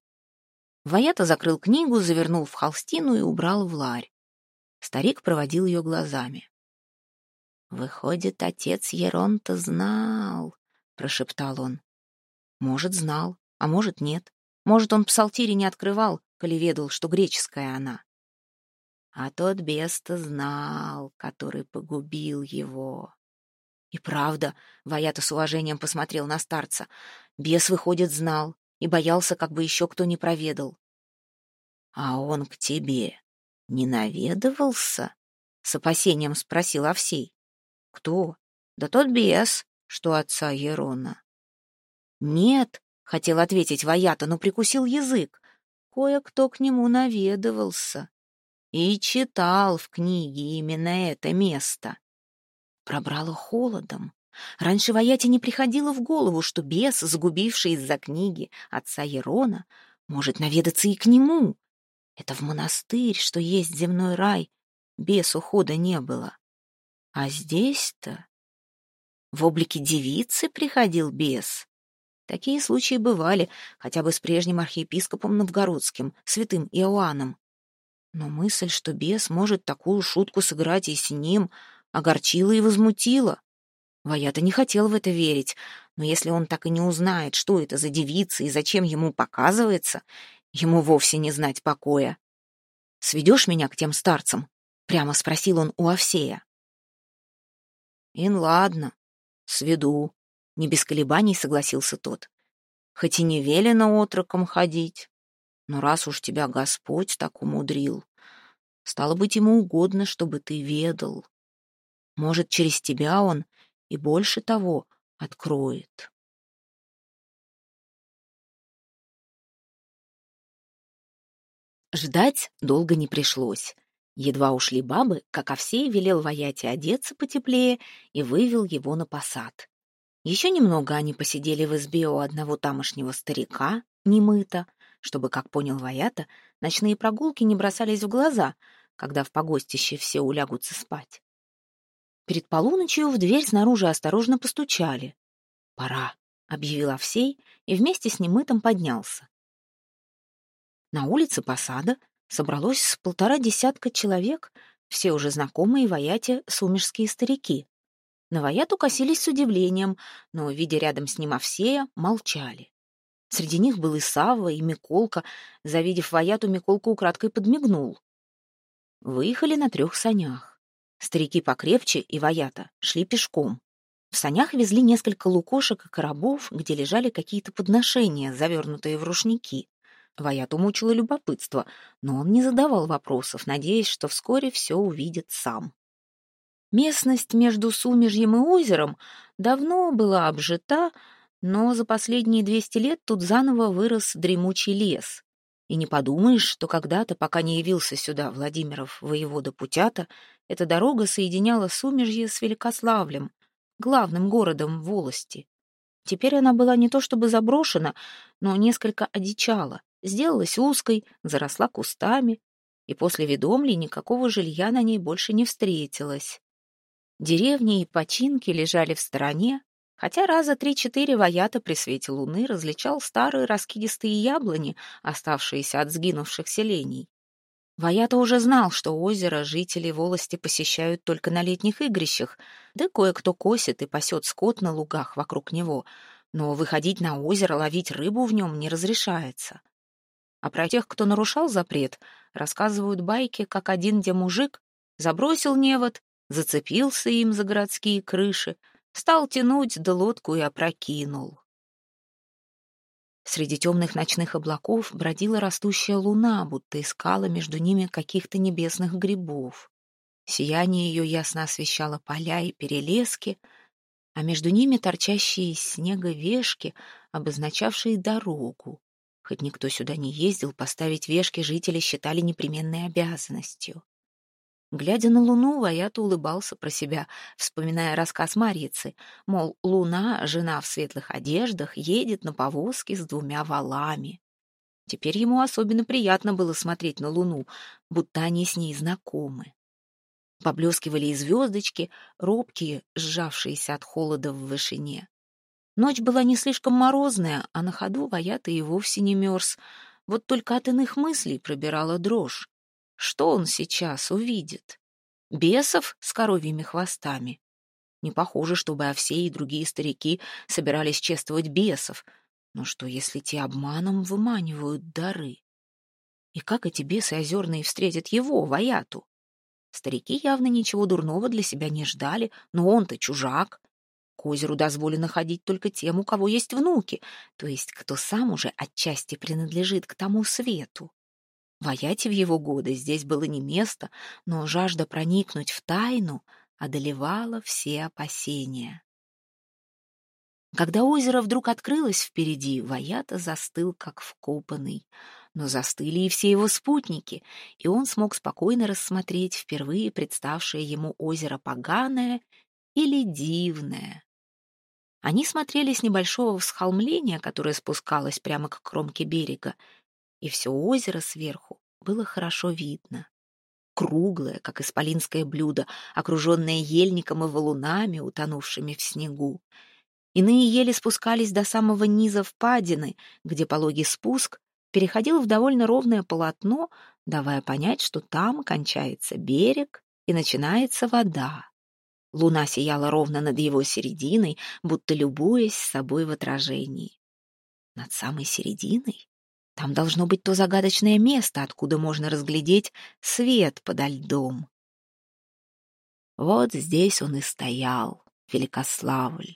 Ваята закрыл книгу, завернул в холстину и убрал в ларь. Старик проводил ее глазами. «Выходит, отец Еронта знал», — прошептал он. «Может, знал, а может, нет. Может, он псалтири не открывал, коли ведал, что греческая она. А тот бес-то знал, который погубил его. И правда, Ваята с уважением посмотрел на старца. Бес, выходит, знал и боялся, как бы еще кто не проведал. «А он к тебе не наведывался?» — с опасением спросил Овсей. «Кто?» «Да тот бес, что отца Ерона». «Нет», — хотел ответить Ваята, но прикусил язык. Кое-кто к нему наведывался и читал в книге именно это место. Пробрало холодом. Раньше Ваяте не приходило в голову, что бес, загубивший из-за книги отца Ерона, может наведаться и к нему. Это в монастырь, что есть земной рай, без ухода не было. А здесь-то в облике девицы приходил бес. Такие случаи бывали, хотя бы с прежним архиепископом Новгородским, святым Иоанном. Но мысль, что бес может такую шутку сыграть и с ним, огорчила и возмутила. Ваята не хотел в это верить, но если он так и не узнает, что это за девица и зачем ему показывается, ему вовсе не знать покоя. «Сведешь меня к тем старцам?» — прямо спросил он у Овсея. «Ин, ладно, сведу», — не без колебаний согласился тот. «Хоть и не велено отроком ходить, но раз уж тебя Господь так умудрил, стало быть, ему угодно, чтобы ты ведал. Может, через тебя он и больше того откроет. Ждать долго не пришлось. Едва ушли бабы, как Овсей велел Ваяте одеться потеплее и вывел его на посад. Еще немного они посидели в избе у одного тамошнего старика, немыто, чтобы, как понял Ваята, ночные прогулки не бросались в глаза, когда в погостище все улягутся спать. Перед полуночью в дверь снаружи осторожно постучали. «Пора», — объявил Овсей, и вместе с немытом поднялся. На улице посада собралось с полтора десятка человек, все уже знакомые Ваяте сумерские старики. На Ваяту косились с удивлением, но, видя рядом с ним Овсея, молчали. Среди них был и Савва, и Миколка. Завидев Ваяту, Миколка украдкой подмигнул. Выехали на трех санях. Старики покрепче и Ваята шли пешком. В санях везли несколько лукошек и коробов, где лежали какие-то подношения, завернутые в рушники. Ваяту мучило любопытство, но он не задавал вопросов, надеясь, что вскоре все увидит сам. Местность между Сумежьем и озером давно была обжита, но за последние 200 лет тут заново вырос дремучий лес. И не подумаешь, что когда-то, пока не явился сюда Владимиров воевода Путята, эта дорога соединяла Сумежье с Великославлем, главным городом волости. Теперь она была не то чтобы заброшена, но несколько одичала, сделалась узкой, заросла кустами, и после ведомли никакого жилья на ней больше не встретилось. Деревни и починки лежали в стороне, Хотя раза три-четыре Ваята при свете луны различал старые раскидистые яблони, оставшиеся от сгинувших селений. Ваята уже знал, что озеро жители волости посещают только на летних игрищах, да кое-кто косит и пасет скот на лугах вокруг него, но выходить на озеро, ловить рыбу в нем не разрешается. А про тех, кто нарушал запрет, рассказывают байки, как один где мужик забросил невод, зацепился им за городские крыши, Стал тянуть, да лодку и опрокинул. Среди темных ночных облаков бродила растущая луна, будто искала между ними каких-то небесных грибов. Сияние ее ясно освещало поля и перелески, а между ними торчащие из снега вешки, обозначавшие дорогу. Хоть никто сюда не ездил, поставить вешки жители считали непременной обязанностью. Глядя на луну, Ваят улыбался про себя, вспоминая рассказ Марицы, мол, луна, жена в светлых одеждах, едет на повозке с двумя валами. Теперь ему особенно приятно было смотреть на луну, будто они с ней знакомы. Поблескивали и звездочки, робкие, сжавшиеся от холода в вышине. Ночь была не слишком морозная, а на ходу Ваят и вовсе не мерз. Вот только от иных мыслей пробирала дрожь. Что он сейчас увидит? Бесов с коровьими хвостами Не похоже, чтобы Овсей и другие старики собирались чествовать бесов. Но что, если те обманом выманивают дары? И как эти бесы озерные встретят его, Ваяту? Старики явно ничего дурного для себя не ждали, но он-то чужак. К озеру дозволено ходить только тем, у кого есть внуки, то есть кто сам уже отчасти принадлежит к тому свету. Ваяте в его годы здесь было не место, но жажда проникнуть в тайну одолевала все опасения. Когда озеро вдруг открылось впереди, Ваята застыл, как вкопанный. Но застыли и все его спутники, и он смог спокойно рассмотреть впервые представшее ему озеро поганое или дивное. Они смотрели с небольшого всхолмления, которое спускалось прямо к кромке берега, и все озеро сверху было хорошо видно. Круглое, как исполинское блюдо, окруженное ельником и валунами, утонувшими в снегу. Иные ели спускались до самого низа впадины, где пологий спуск переходил в довольно ровное полотно, давая понять, что там кончается берег и начинается вода. Луна сияла ровно над его серединой, будто любуясь собой в отражении. Над самой серединой? Там должно быть то загадочное место, откуда можно разглядеть свет подо льдом. Вот здесь он и стоял, Великославль.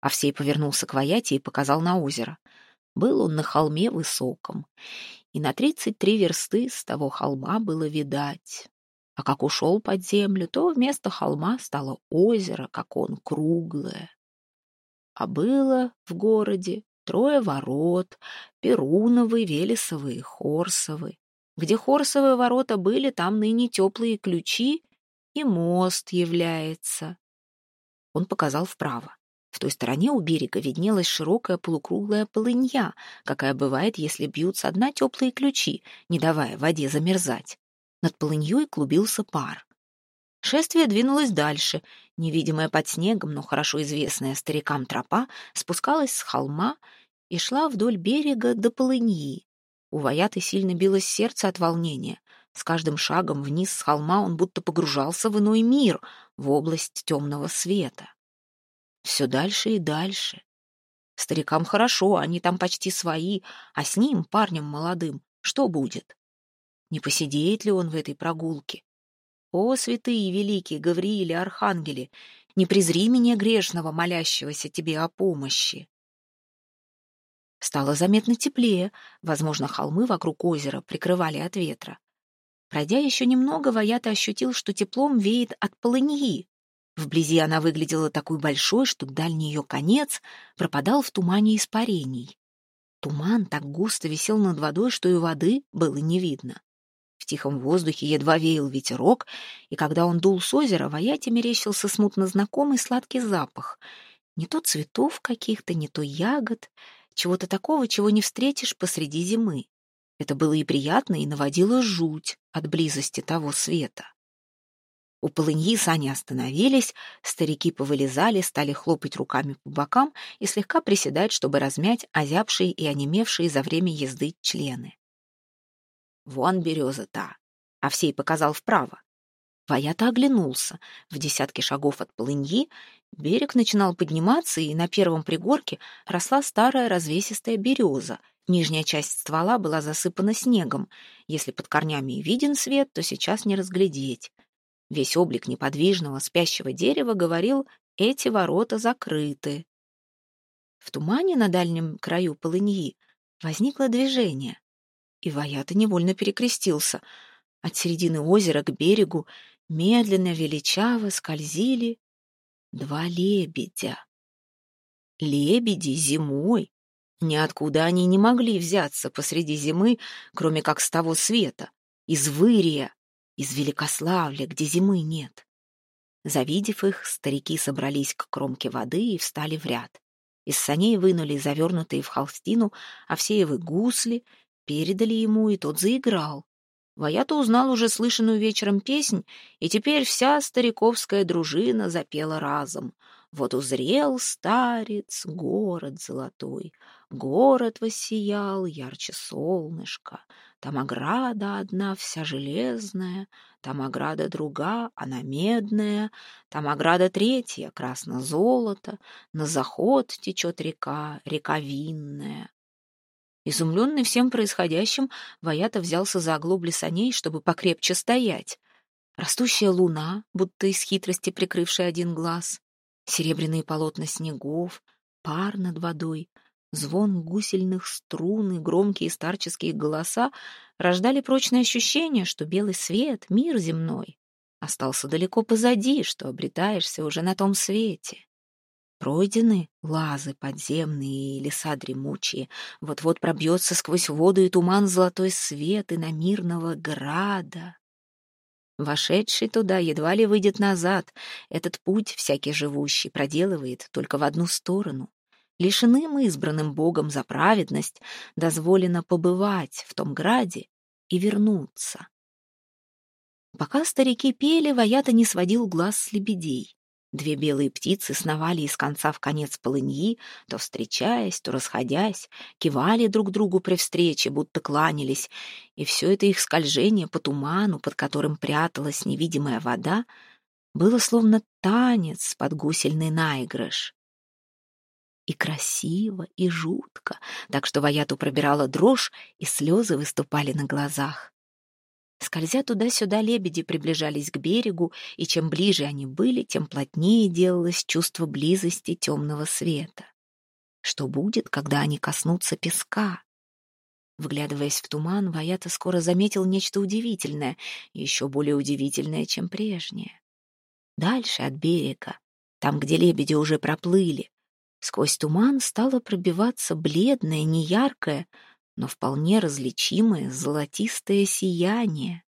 Овсей повернулся к Ваяте и показал на озеро. Был он на холме высоком, и на тридцать три версты с того холма было видать. А как ушел под землю, то вместо холма стало озеро, как он, круглое. А было в городе трое ворот, Перуновый, Велесовый и Хорсовый. Где Хорсовые ворота были, там ныне теплые ключи, и мост является. Он показал вправо. В той стороне у берега виднелась широкая полукруглая полынья, какая бывает, если бьют со дна теплые ключи, не давая воде замерзать. Над полыньей клубился пар. Шествие двинулось дальше. Невидимая под снегом, но хорошо известная старикам тропа спускалась с холма и шла вдоль берега до полыньи. У Ваяты сильно билось сердце от волнения. С каждым шагом вниз с холма он будто погружался в иной мир, в область темного света. Все дальше и дальше. Старикам хорошо, они там почти свои, а с ним, парнем молодым, что будет? Не посидеет ли он в этой прогулке? О, святые великие Гавриили, архангели, не презри меня грешного, молящегося тебе о помощи. Стало заметно теплее, возможно, холмы вокруг озера прикрывали от ветра. Пройдя еще немного, Ваята ощутил, что теплом веет от полыньи. Вблизи она выглядела такой большой, что дальний ее конец пропадал в тумане испарений. Туман так густо висел над водой, что и воды было не видно. В тихом воздухе едва веял ветерок, и когда он дул с озера, в Аяте мерещился смутно знакомый сладкий запах. Не то цветов каких-то, не то ягод, чего-то такого, чего не встретишь посреди зимы. Это было и приятно, и наводило жуть от близости того света. У полыньи сани остановились, старики повылезали, стали хлопать руками по бокам и слегка приседать, чтобы размять озябшие и онемевшие за время езды члены. «Вон береза та!» — Овсей показал вправо. Ваята оглянулся. В десятке шагов от полыньи берег начинал подниматься, и на первом пригорке росла старая развесистая береза. Нижняя часть ствола была засыпана снегом. Если под корнями и виден свет, то сейчас не разглядеть. Весь облик неподвижного спящего дерева говорил «эти ворота закрыты». В тумане на дальнем краю полыньи возникло движение, и Ваята невольно перекрестился. От середины озера к берегу медленно, величаво скользили два лебедя. Лебеди зимой. Ниоткуда они не могли взяться посреди зимы, кроме как с того света, из Вырия, из Великославля, где зимы нет. Завидев их, старики собрались к кромке воды и встали в ряд. Из саней вынули завернутые в холстину овсеевы гусли, передали ему, и тот заиграл. Ваята узнал уже слышанную вечером песнь, и теперь вся стариковская дружина запела разом. Вот узрел старец город золотой, город воссиял ярче солнышка, там ограда одна вся железная, там ограда друга, она медная, там ограда третья, красно-золото, на заход течет река, река винная. Изумленный всем происходящим, Ваята взялся за оглобли саней, чтобы покрепче стоять. Растущая луна, будто из хитрости прикрывшая один глаз, серебряные полотна снегов, пар над водой, звон гусельных струн и громкие старческие голоса рождали прочное ощущение, что белый свет, мир земной, остался далеко позади, что обретаешься уже на том свете. Пройдены лазы подземные и леса дремучие, вот-вот пробьется сквозь воду и туман золотой свет и на мирного града. Вошедший туда едва ли выйдет назад. Этот путь всякий живущий проделывает только в одну сторону. Лишь иным избранным Богом за праведность дозволено побывать в том граде и вернуться. Пока старики пели, Ваята не сводил глаз с лебедей. Две белые птицы сновали из конца в конец полыньи, то встречаясь, то расходясь, кивали друг другу при встрече, будто кланялись, и все это их скольжение по туману, под которым пряталась невидимая вода, было словно танец под гусельный наигрыш. И красиво, и жутко, так что Ваяту пробирала дрожь, и слезы выступали на глазах. Скользя туда-сюда, лебеди приближались к берегу, и чем ближе они были, тем плотнее делалось чувство близости темного света. Что будет, когда они коснутся песка? Вглядываясь в туман, Ваята скоро заметил нечто удивительное, еще более удивительное, чем прежнее. Дальше от берега, там, где лебеди уже проплыли, сквозь туман стало пробиваться бледное, неяркое, но вполне различимое золотистое сияние.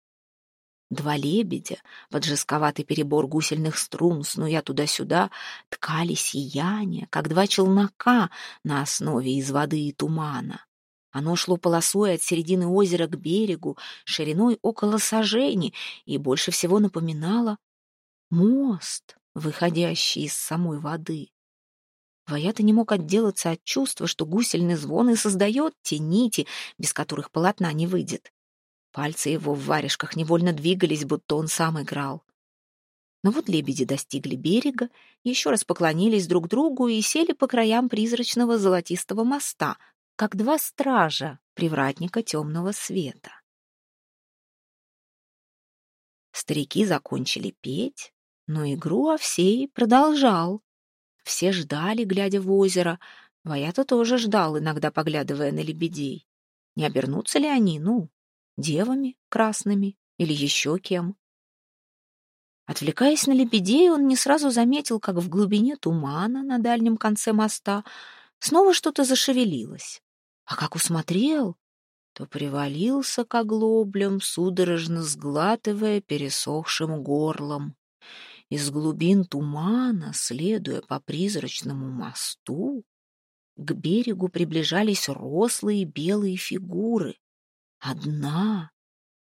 Два лебедя, под жестковатый перебор гусельных струн, снуя туда-сюда, ткали сияние, как два челнока на основе из воды и тумана. Оно шло полосой от середины озера к берегу, шириной около сажени, и больше всего напоминало мост, выходящий из самой воды. Ваята не мог отделаться от чувства, что гусельный звон и создает те нити, без которых полотна не выйдет. Пальцы его в варежках невольно двигались, будто он сам играл. Но вот лебеди достигли берега, еще раз поклонились друг другу и сели по краям призрачного золотистого моста, как два стража, привратника темного света. Старики закончили петь, но игру Овсей продолжал. Все ждали, глядя в озеро. Ваята тоже ждал, иногда поглядывая на лебедей. Не обернутся ли они, ну, девами красными или еще кем? Отвлекаясь на лебедей, он не сразу заметил, как в глубине тумана на дальнем конце моста снова что-то зашевелилось. А как усмотрел, то привалился к оглоблям, судорожно сглатывая пересохшим горлом. Из глубин тумана, следуя по призрачному мосту, к берегу приближались рослые белые фигуры. Одна,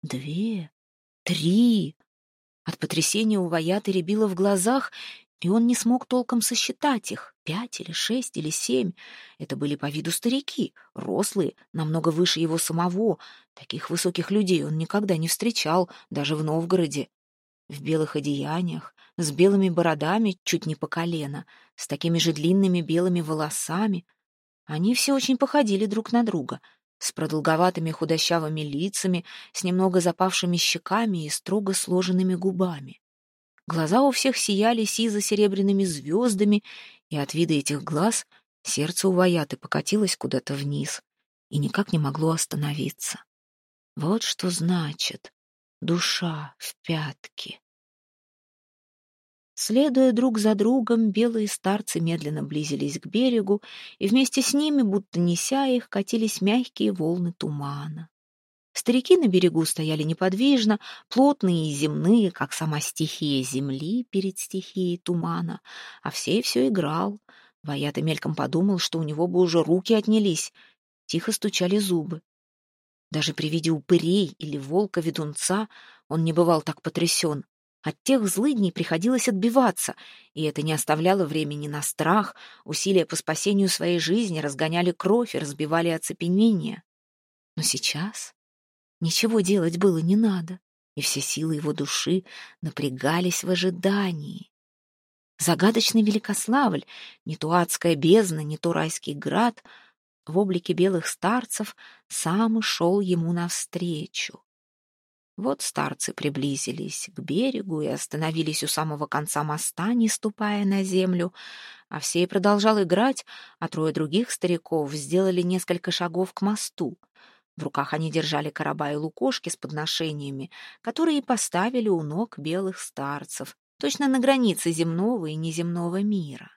две, три. От потрясения у Ваяты рябило в глазах, и он не смог толком сосчитать их. Пять или шесть или семь. Это были по виду старики, рослые, намного выше его самого. Таких высоких людей он никогда не встречал, даже в Новгороде. В белых одеяниях, с белыми бородами чуть не по колено, с такими же длинными белыми волосами. Они все очень походили друг на друга, с продолговатыми худощавыми лицами, с немного запавшими щеками и строго сложенными губами. Глаза у всех сияли сизо-серебряными звездами, и от вида этих глаз сердце у Ваяты покатилось куда-то вниз и никак не могло остановиться. Вот что значит душа в пятке. Следуя друг за другом, белые старцы медленно близились к берегу, и вместе с ними, будто неся их, катились мягкие волны тумана. Старики на берегу стояли неподвижно, плотные и земные, как сама стихия земли перед стихией тумана, а все все играл. Ваята мельком подумал, что у него бы уже руки отнялись. Тихо стучали зубы. Даже при виде упырей или волка-ведунца он не бывал так потрясен. От тех злыдней приходилось отбиваться, и это не оставляло времени на страх, усилия по спасению своей жизни разгоняли кровь и разбивали оцепенение. Но сейчас Ничего делать было не надо, и все силы его души напрягались в ожидании. Загадочный Великославль, не то адская бездна, не то райский град, в облике белых старцев сам шел ему навстречу. Вот старцы приблизились к берегу и остановились у самого конца моста, не ступая на землю, а все и продолжал играть, а трое других стариков сделали несколько шагов к мосту. В руках они держали короба и лукошки с подношениями, которые поставили у ног белых старцев, точно на границе земного и неземного мира.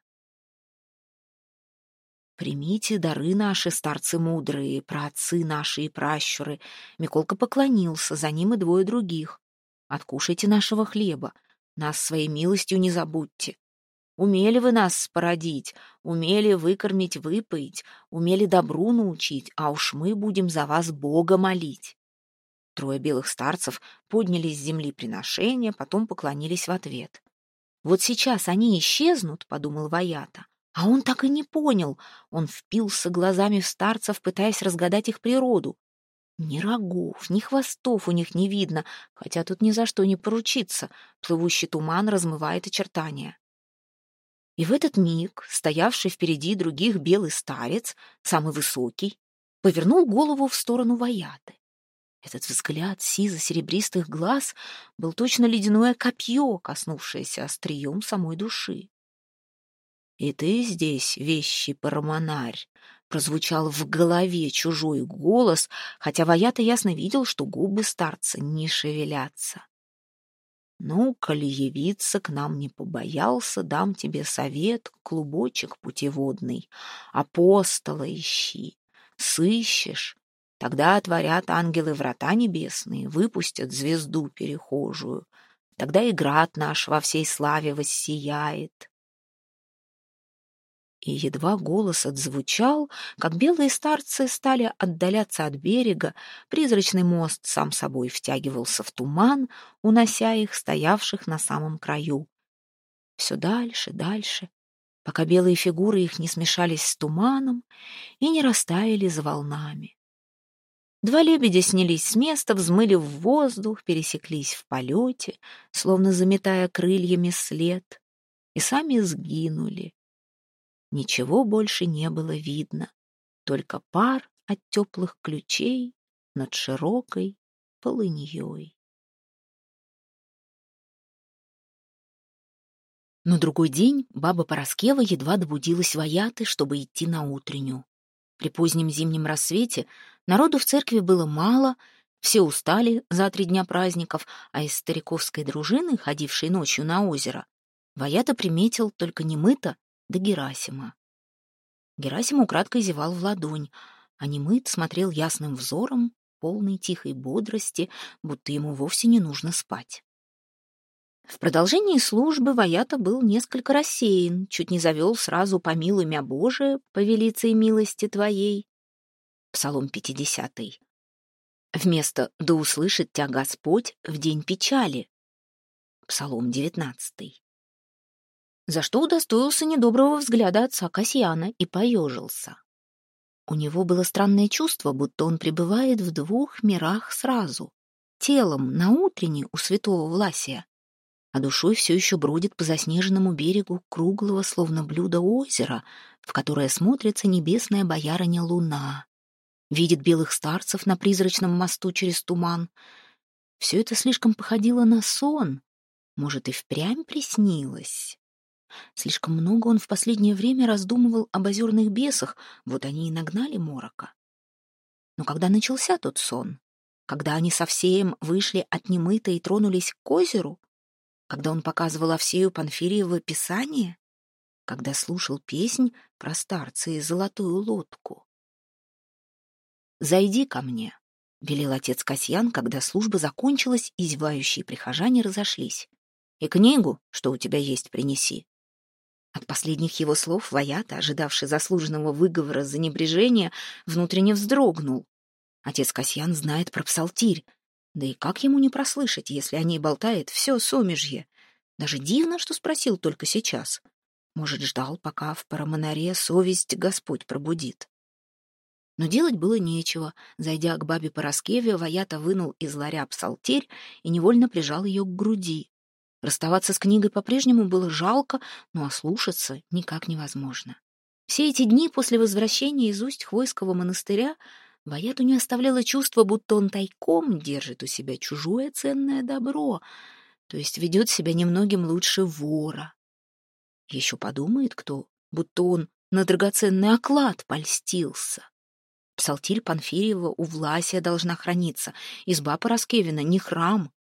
Примите дары наши, старцы мудрые, праотцы наши и пращуры. Миколка поклонился, за ним и двое других. Откушайте нашего хлеба, нас своей милостью не забудьте. Умели вы нас породить, умели выкормить, выпоить, умели добру научить, а уж мы будем за вас Бога молить. Трое белых старцев подняли с земли приношения, потом поклонились в ответ. «Вот сейчас они исчезнут», — подумал Ваята, а он так и не понял. Он впился глазами в старцев, пытаясь разгадать их природу. Ни рогов, ни хвостов у них не видно, хотя тут ни за что не поручиться. Плывущий туман размывает очертания. И в этот миг, стоявший впереди других белый старец, самый высокий, повернул голову в сторону Ваяты. Этот взгляд сизо-серебристых глаз был точно ледяное копье, коснувшееся острием самой души. «И ты здесь, вещий парамонарь!» Прозвучал в голове чужой голос, хотя Ваята ясно видел, что губы старца не шевелятся. «Ну, коли явиться к нам не побоялся, дам тебе совет, клубочек путеводный. Апостола ищи, сыщешь, Тогда отворят ангелы врата небесные, выпустят звезду перехожую. Тогда и град наш во всей славе воссияет и едва голос отзвучал, как белые старцы стали отдаляться от берега, призрачный мост сам собой втягивался в туман, унося их, стоявших на самом краю. Все дальше, дальше, пока белые фигуры их не смешались с туманом и не растаяли за волнами. Два лебедя снялись с места, взмыли в воздух, пересеклись в полете, словно заметая крыльями след, и сами сгинули, Ничего больше не было видно, только пар от теплых ключей над широкой полыньей. На другой день баба Пороскева едва добудилась вояты, чтобы идти на утреннюю. При позднем зимнем рассвете народу в церкви было мало, все устали за три дня праздников, а из стариковской дружины, ходившей ночью на озеро, Ваята приметил только немыто да Герасима. Герасим украдкой зевал в ладонь, а Немыт смотрел ясным взором, полной тихой бодрости, будто ему вовсе не нужно спать. В продолжении службы Ваята был несколько рассеян, чуть не завел сразу «Помилуй мя Боже, повелица и милости Твоей». Псалом 50. Вместо «Да услышит тебя Господь в день печали». Псалом 19 за что удостоился недоброго взгляда отца Касьяна и поежился. У него было странное чувство, будто он пребывает в двух мирах сразу. Телом на утренней у святого Власия, а душой все еще бродит по заснеженному берегу круглого, словно блюдо озера, в которое смотрится небесная боярыня луна. Видит белых старцев на призрачном мосту через туман. Все это слишком походило на сон. Может, и впрямь приснилось. Слишком много он в последнее время раздумывал об озерных бесах, вот они и нагнали морока. Но когда начался тот сон, когда они совсем вышли от немыта и тронулись к озеру, когда он показывал Овсею Панфириево писание, когда слушал песнь про старца и золотую лодку. «Зайди ко мне», — велел отец Касьян, когда служба закончилась и зевающие прихожане разошлись. «И книгу, что у тебя есть, принеси. От последних его слов Ваята, ожидавший заслуженного выговора за небрежение, внутренне вздрогнул. Отец Касьян знает про псалтирь. Да и как ему не прослышать, если о ней болтает все сомежье? Даже дивно, что спросил только сейчас. Может, ждал, пока в Парамонаре совесть Господь пробудит. Но делать было нечего. Зайдя к бабе Пороскеве, Ваята вынул из ларя псалтирь и невольно прижал ее к груди. Расставаться с книгой по-прежнему было жалко, но ослушаться никак невозможно. Все эти дни после возвращения из усть Хвойского монастыря Ваяту не оставляло чувство, будто он тайком держит у себя чужое ценное добро, то есть ведет себя немногим лучше вора. Еще подумает кто, будто он на драгоценный оклад польстился. Псалтирь Панфирьева у Власия должна храниться, изба Пороскевина не храм.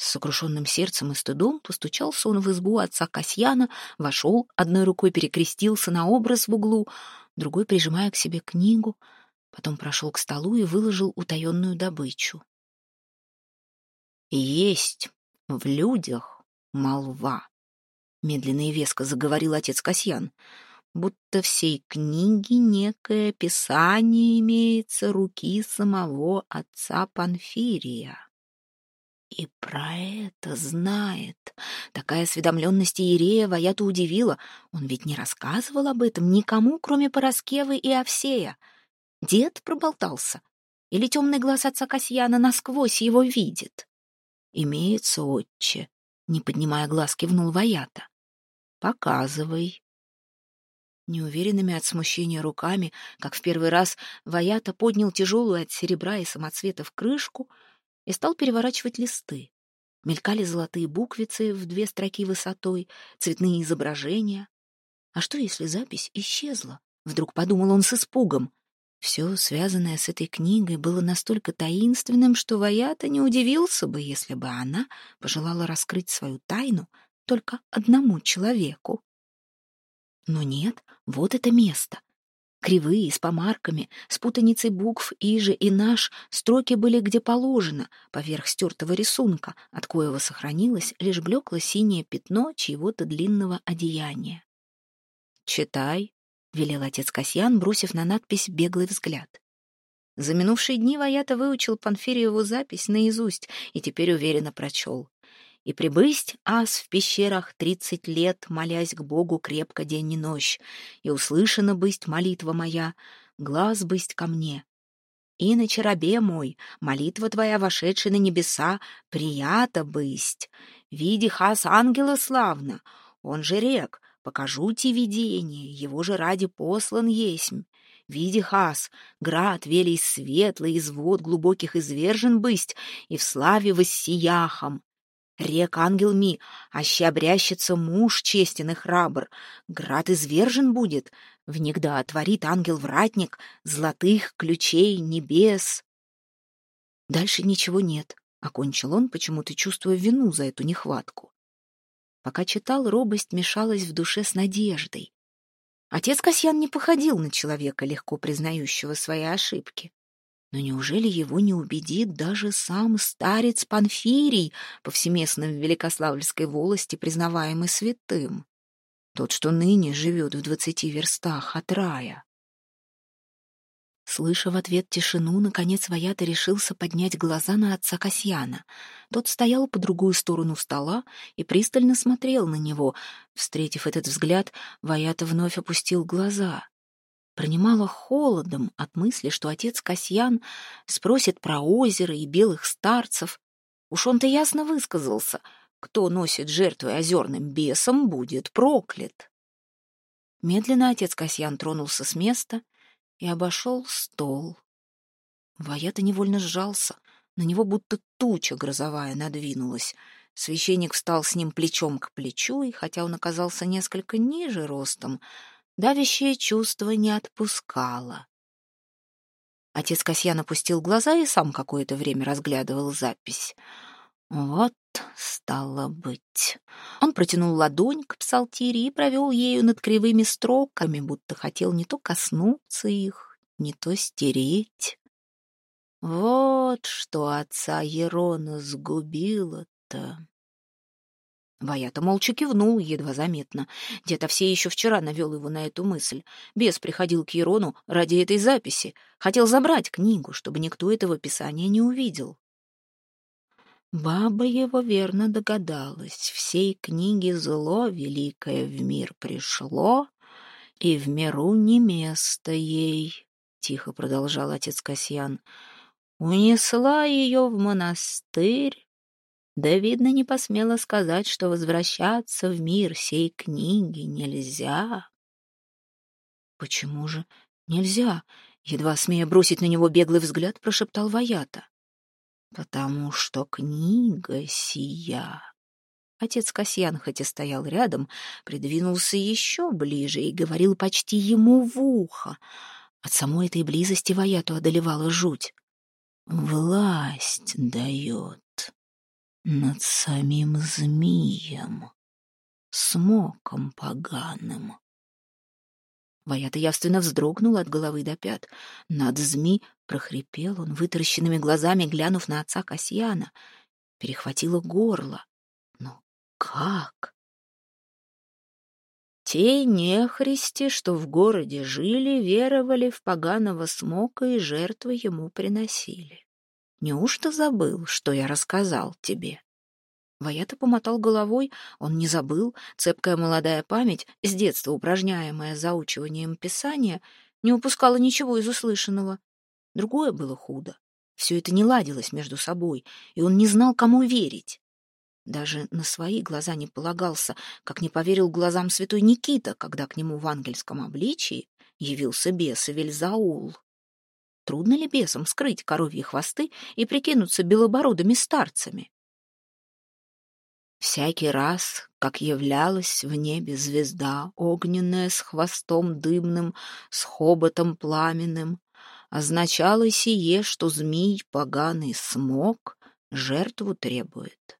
С сокрушенным сердцем и стыдом постучался он в избу отца Касьяна, вошел, одной рукой перекрестился на образ в углу, другой прижимая к себе книгу, потом прошел к столу и выложил утаенную добычу. «Есть в людях молва», — медленно и веско заговорил отец Касьян, — будто всей книге некое описание имеется руки самого отца Панфирия. И про это знает. Такая осведомленность Иерея Ваяту удивила. Он ведь не рассказывал об этом никому, кроме Пороскевы и Овсея. Дед проболтался. Или темный глаз отца Касьяна насквозь его видит? Имеется отче, не поднимая глаз, кивнул Ваята. Показывай. Неуверенными от смущения руками, как в первый раз, Ваята поднял тяжелую от серебра и самоцветов крышку и стал переворачивать листы. Мелькали золотые буквицы в две строки высотой, цветные изображения. А что, если запись исчезла? Вдруг подумал он с испугом. Все, связанное с этой книгой, было настолько таинственным, что Ваята не удивился бы, если бы она пожелала раскрыть свою тайну только одному человеку. Но нет, вот это место. Кривые, с помарками, с путаницей букв «Иже» и «Наш» строки были где положено, поверх стертого рисунка, от коего сохранилось лишь блекло-синее пятно чьего-то длинного одеяния. «Читай», — велел отец Касьян, бросив на надпись беглый взгляд. За минувшие дни Ваята выучил Панфириеву запись наизусть и теперь уверенно прочел и прибысть ас в пещерах тридцать лет, молясь к Богу крепко день и ночь, и услышана бысть молитва моя, глаз бысть ко мне. И на чарабе мой, молитва твоя, вошедшая на небеса, прията бысть. Види хас ангела славно, он же рек, покажу тебе видение, его же ради послан есмь. Види хас, град велий светлый, из вод глубоких извержен бысть, и в славе воссияхом, Рек ангел ми, аще обрящется муж честен и храбр. Град извержен будет, внегда отворит ангел-вратник золотых ключей небес. Дальше ничего нет, — окончил он, почему-то чувствуя вину за эту нехватку. Пока читал, робость мешалась в душе с надеждой. Отец Касьян не походил на человека, легко признающего свои ошибки. Но неужели его не убедит даже сам старец Панфирий, повсеместно в Великославльской волости признаваемый святым? Тот, что ныне живет в двадцати верстах от рая. Слыша в ответ тишину, наконец Ваята решился поднять глаза на отца Касьяна. Тот стоял по другую сторону стола и пристально смотрел на него. Встретив этот взгляд, Ваята вновь опустил глаза пронимала холодом от мысли, что отец Касьян спросит про озеро и белых старцев. Уж он-то ясно высказался, кто носит жертвы озерным бесом, будет проклят. Медленно отец Касьян тронулся с места и обошел стол. Ваята невольно сжался, на него будто туча грозовая надвинулась. Священник встал с ним плечом к плечу, и хотя он оказался несколько ниже ростом, давящее чувство не отпускало. Отец Касьян опустил глаза и сам какое-то время разглядывал запись. Вот, стало быть. Он протянул ладонь к псалтире и провел ею над кривыми строками, будто хотел не то коснуться их, не то стереть. Вот что отца Ерона сгубило-то. Ваята молча кивнул, едва заметно. Дед все еще вчера навел его на эту мысль. Бес приходил к Ерону ради этой записи. Хотел забрать книгу, чтобы никто этого писания не увидел. Баба его верно догадалась. Всей книге зло великое в мир пришло, и в миру не место ей. — тихо продолжал отец Касьян, — «унесла ее в монастырь, да, видно, не посмела сказать, что возвращаться в мир сей книги нельзя». «Почему же нельзя?» — едва смея бросить на него беглый взгляд, прошептал Ваята. «Потому что книга сия...» Отец Касьян, хоть и стоял рядом, придвинулся еще ближе и говорил почти ему в ухо. От самой этой близости Ваяту одолевала жуть. «Власть дает над самим змеем, смоком поганым». Ваята явственно вздрогнул от головы до пят. Над зми прохрипел он, вытаращенными глазами глянув на отца Касьяна. Перехватило горло. Но как? Те нехристи, что в городе жили, веровали в поганого смока и жертвы ему приносили. Неужто забыл, что я рассказал тебе? Ваята помотал головой, он не забыл, цепкая молодая память, с детства упражняемая заучиванием писания, не упускала ничего из услышанного. Другое было худо. Все это не ладилось между собой, и он не знал, кому верить. Даже на свои глаза не полагался, как не поверил глазам святой Никита, когда к нему в ангельском обличии явился бес Вельзаул. Трудно ли бесам скрыть коровьи хвосты и прикинуться белобородыми старцами? Всякий раз, как являлась в небе звезда, огненная с хвостом дымным, с хоботом пламенным, означало сие, что змей поганый смог жертву требует.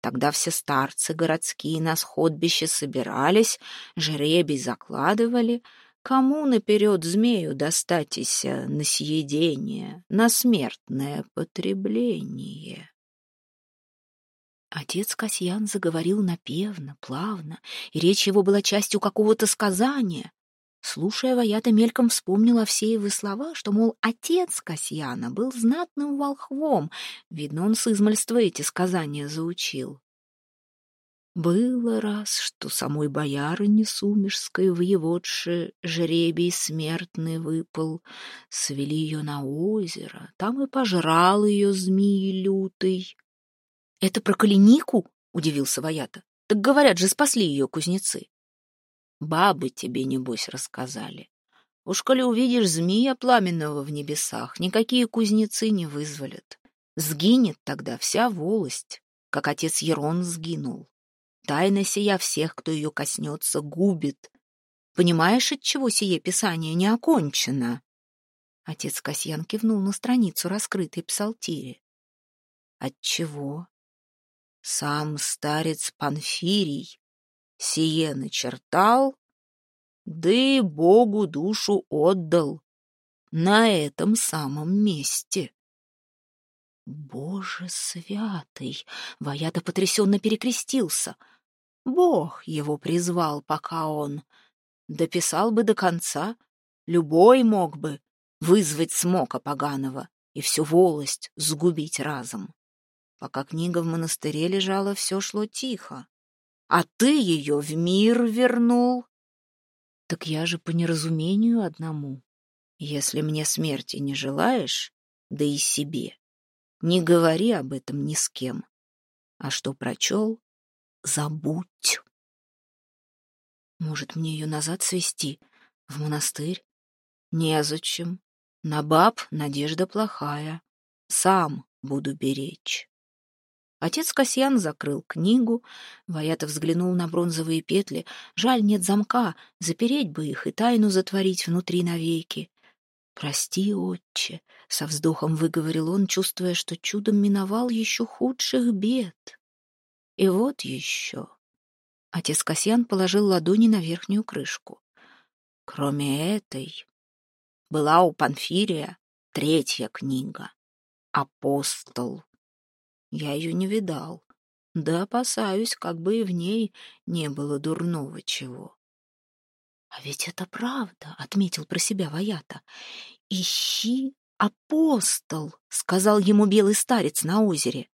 Тогда все старцы городские на сходбище собирались, жребий закладывали, кому наперед змею достатися на съедение, на смертное потребление. Отец Касьян заговорил напевно, плавно, и речь его была частью какого-то сказания. Слушая, Ваята мельком вспомнил Овсеевы слова, что, мол, отец Касьяна был знатным волхвом. Видно, он с измальства эти сказания заучил. Было раз, что самой боярыне Сумежской воеводше жребий смертный выпал, свели ее на озеро, там и пожрал ее змеи лютый. «Это про Калинику?» — удивился Ваята. «Так говорят же, спасли ее кузнецы». «Бабы тебе, небось, рассказали. Уж коли увидишь змея пламенного в небесах, никакие кузнецы не вызволят. Сгинет тогда вся волость, как отец Ерон сгинул. Тайна сия всех, кто ее коснется, губит. Понимаешь, от чего сие писание не окончено?» Отец Касьян кивнул на страницу раскрытой псалтири. «От чего?» Сам старец Панфирий сие начертал, да и Богу душу отдал на этом самом месте. Боже святый! Ваята потрясенно перекрестился. Бог его призвал, пока он дописал бы до конца. Любой мог бы вызвать смока поганого и всю волость сгубить разом. Пока книга в монастыре лежала, все шло тихо. А ты ее в мир вернул. Так я же по неразумению одному. Если мне смерти не желаешь, да и себе, не говори об этом ни с кем. А что прочел, забудь. Может, мне ее назад свести в монастырь? Незачем. На баб надежда плохая. Сам буду беречь. Отец Касьян закрыл книгу, Ваята взглянул на бронзовые петли. Жаль, нет замка, запереть бы их и тайну затворить внутри навеки. «Прости, отче», — со вздохом выговорил он, чувствуя, что чудом миновал еще худших бед. И вот еще. Отец Касьян положил ладони на верхнюю крышку. Кроме этой, была у Панфирия третья книга — «Апостол». Я ее не видал. Да опасаюсь, как бы и в ней не было дурного чего. «А ведь это правда», — отметил про себя Ваята. «Ищи апостол», — сказал ему белый старец на озере.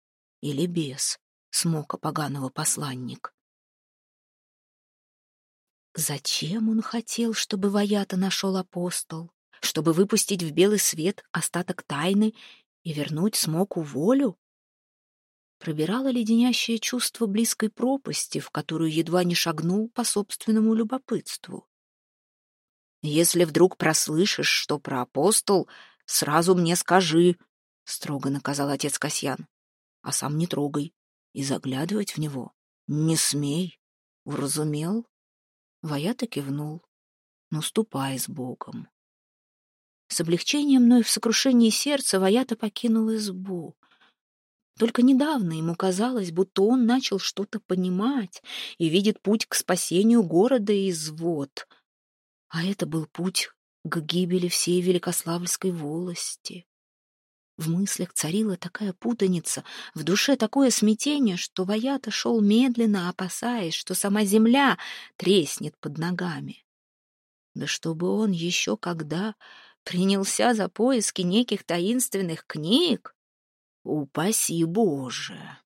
Или бес, смока поганого посланник. Зачем он хотел, чтобы Ваята нашел апостол? чтобы выпустить в белый свет остаток тайны и вернуть Смоку волю? Пробирало леденящее чувство близкой пропасти, в которую едва не шагнул по собственному любопытству. «Если вдруг прослышишь, что про апостол, сразу мне скажи», — строго наказал отец Касьян, — «а сам не трогай и заглядывать в него не смей. Уразумел?» Ваята кивнул. «Ну, ступай с Богом». С облегчением, но и в сокрушении сердца Ваята покинул избу. Только недавно ему казалось, будто он начал что-то понимать и видит путь к спасению города из вод. А это был путь к гибели всей Великославльской волости. В мыслях царила такая путаница, в душе такое смятение, что Ваята шел медленно, опасаясь, что сама земля треснет под ногами. Да чтобы он еще когда принялся за поиски неких таинственных книг, упаси Боже!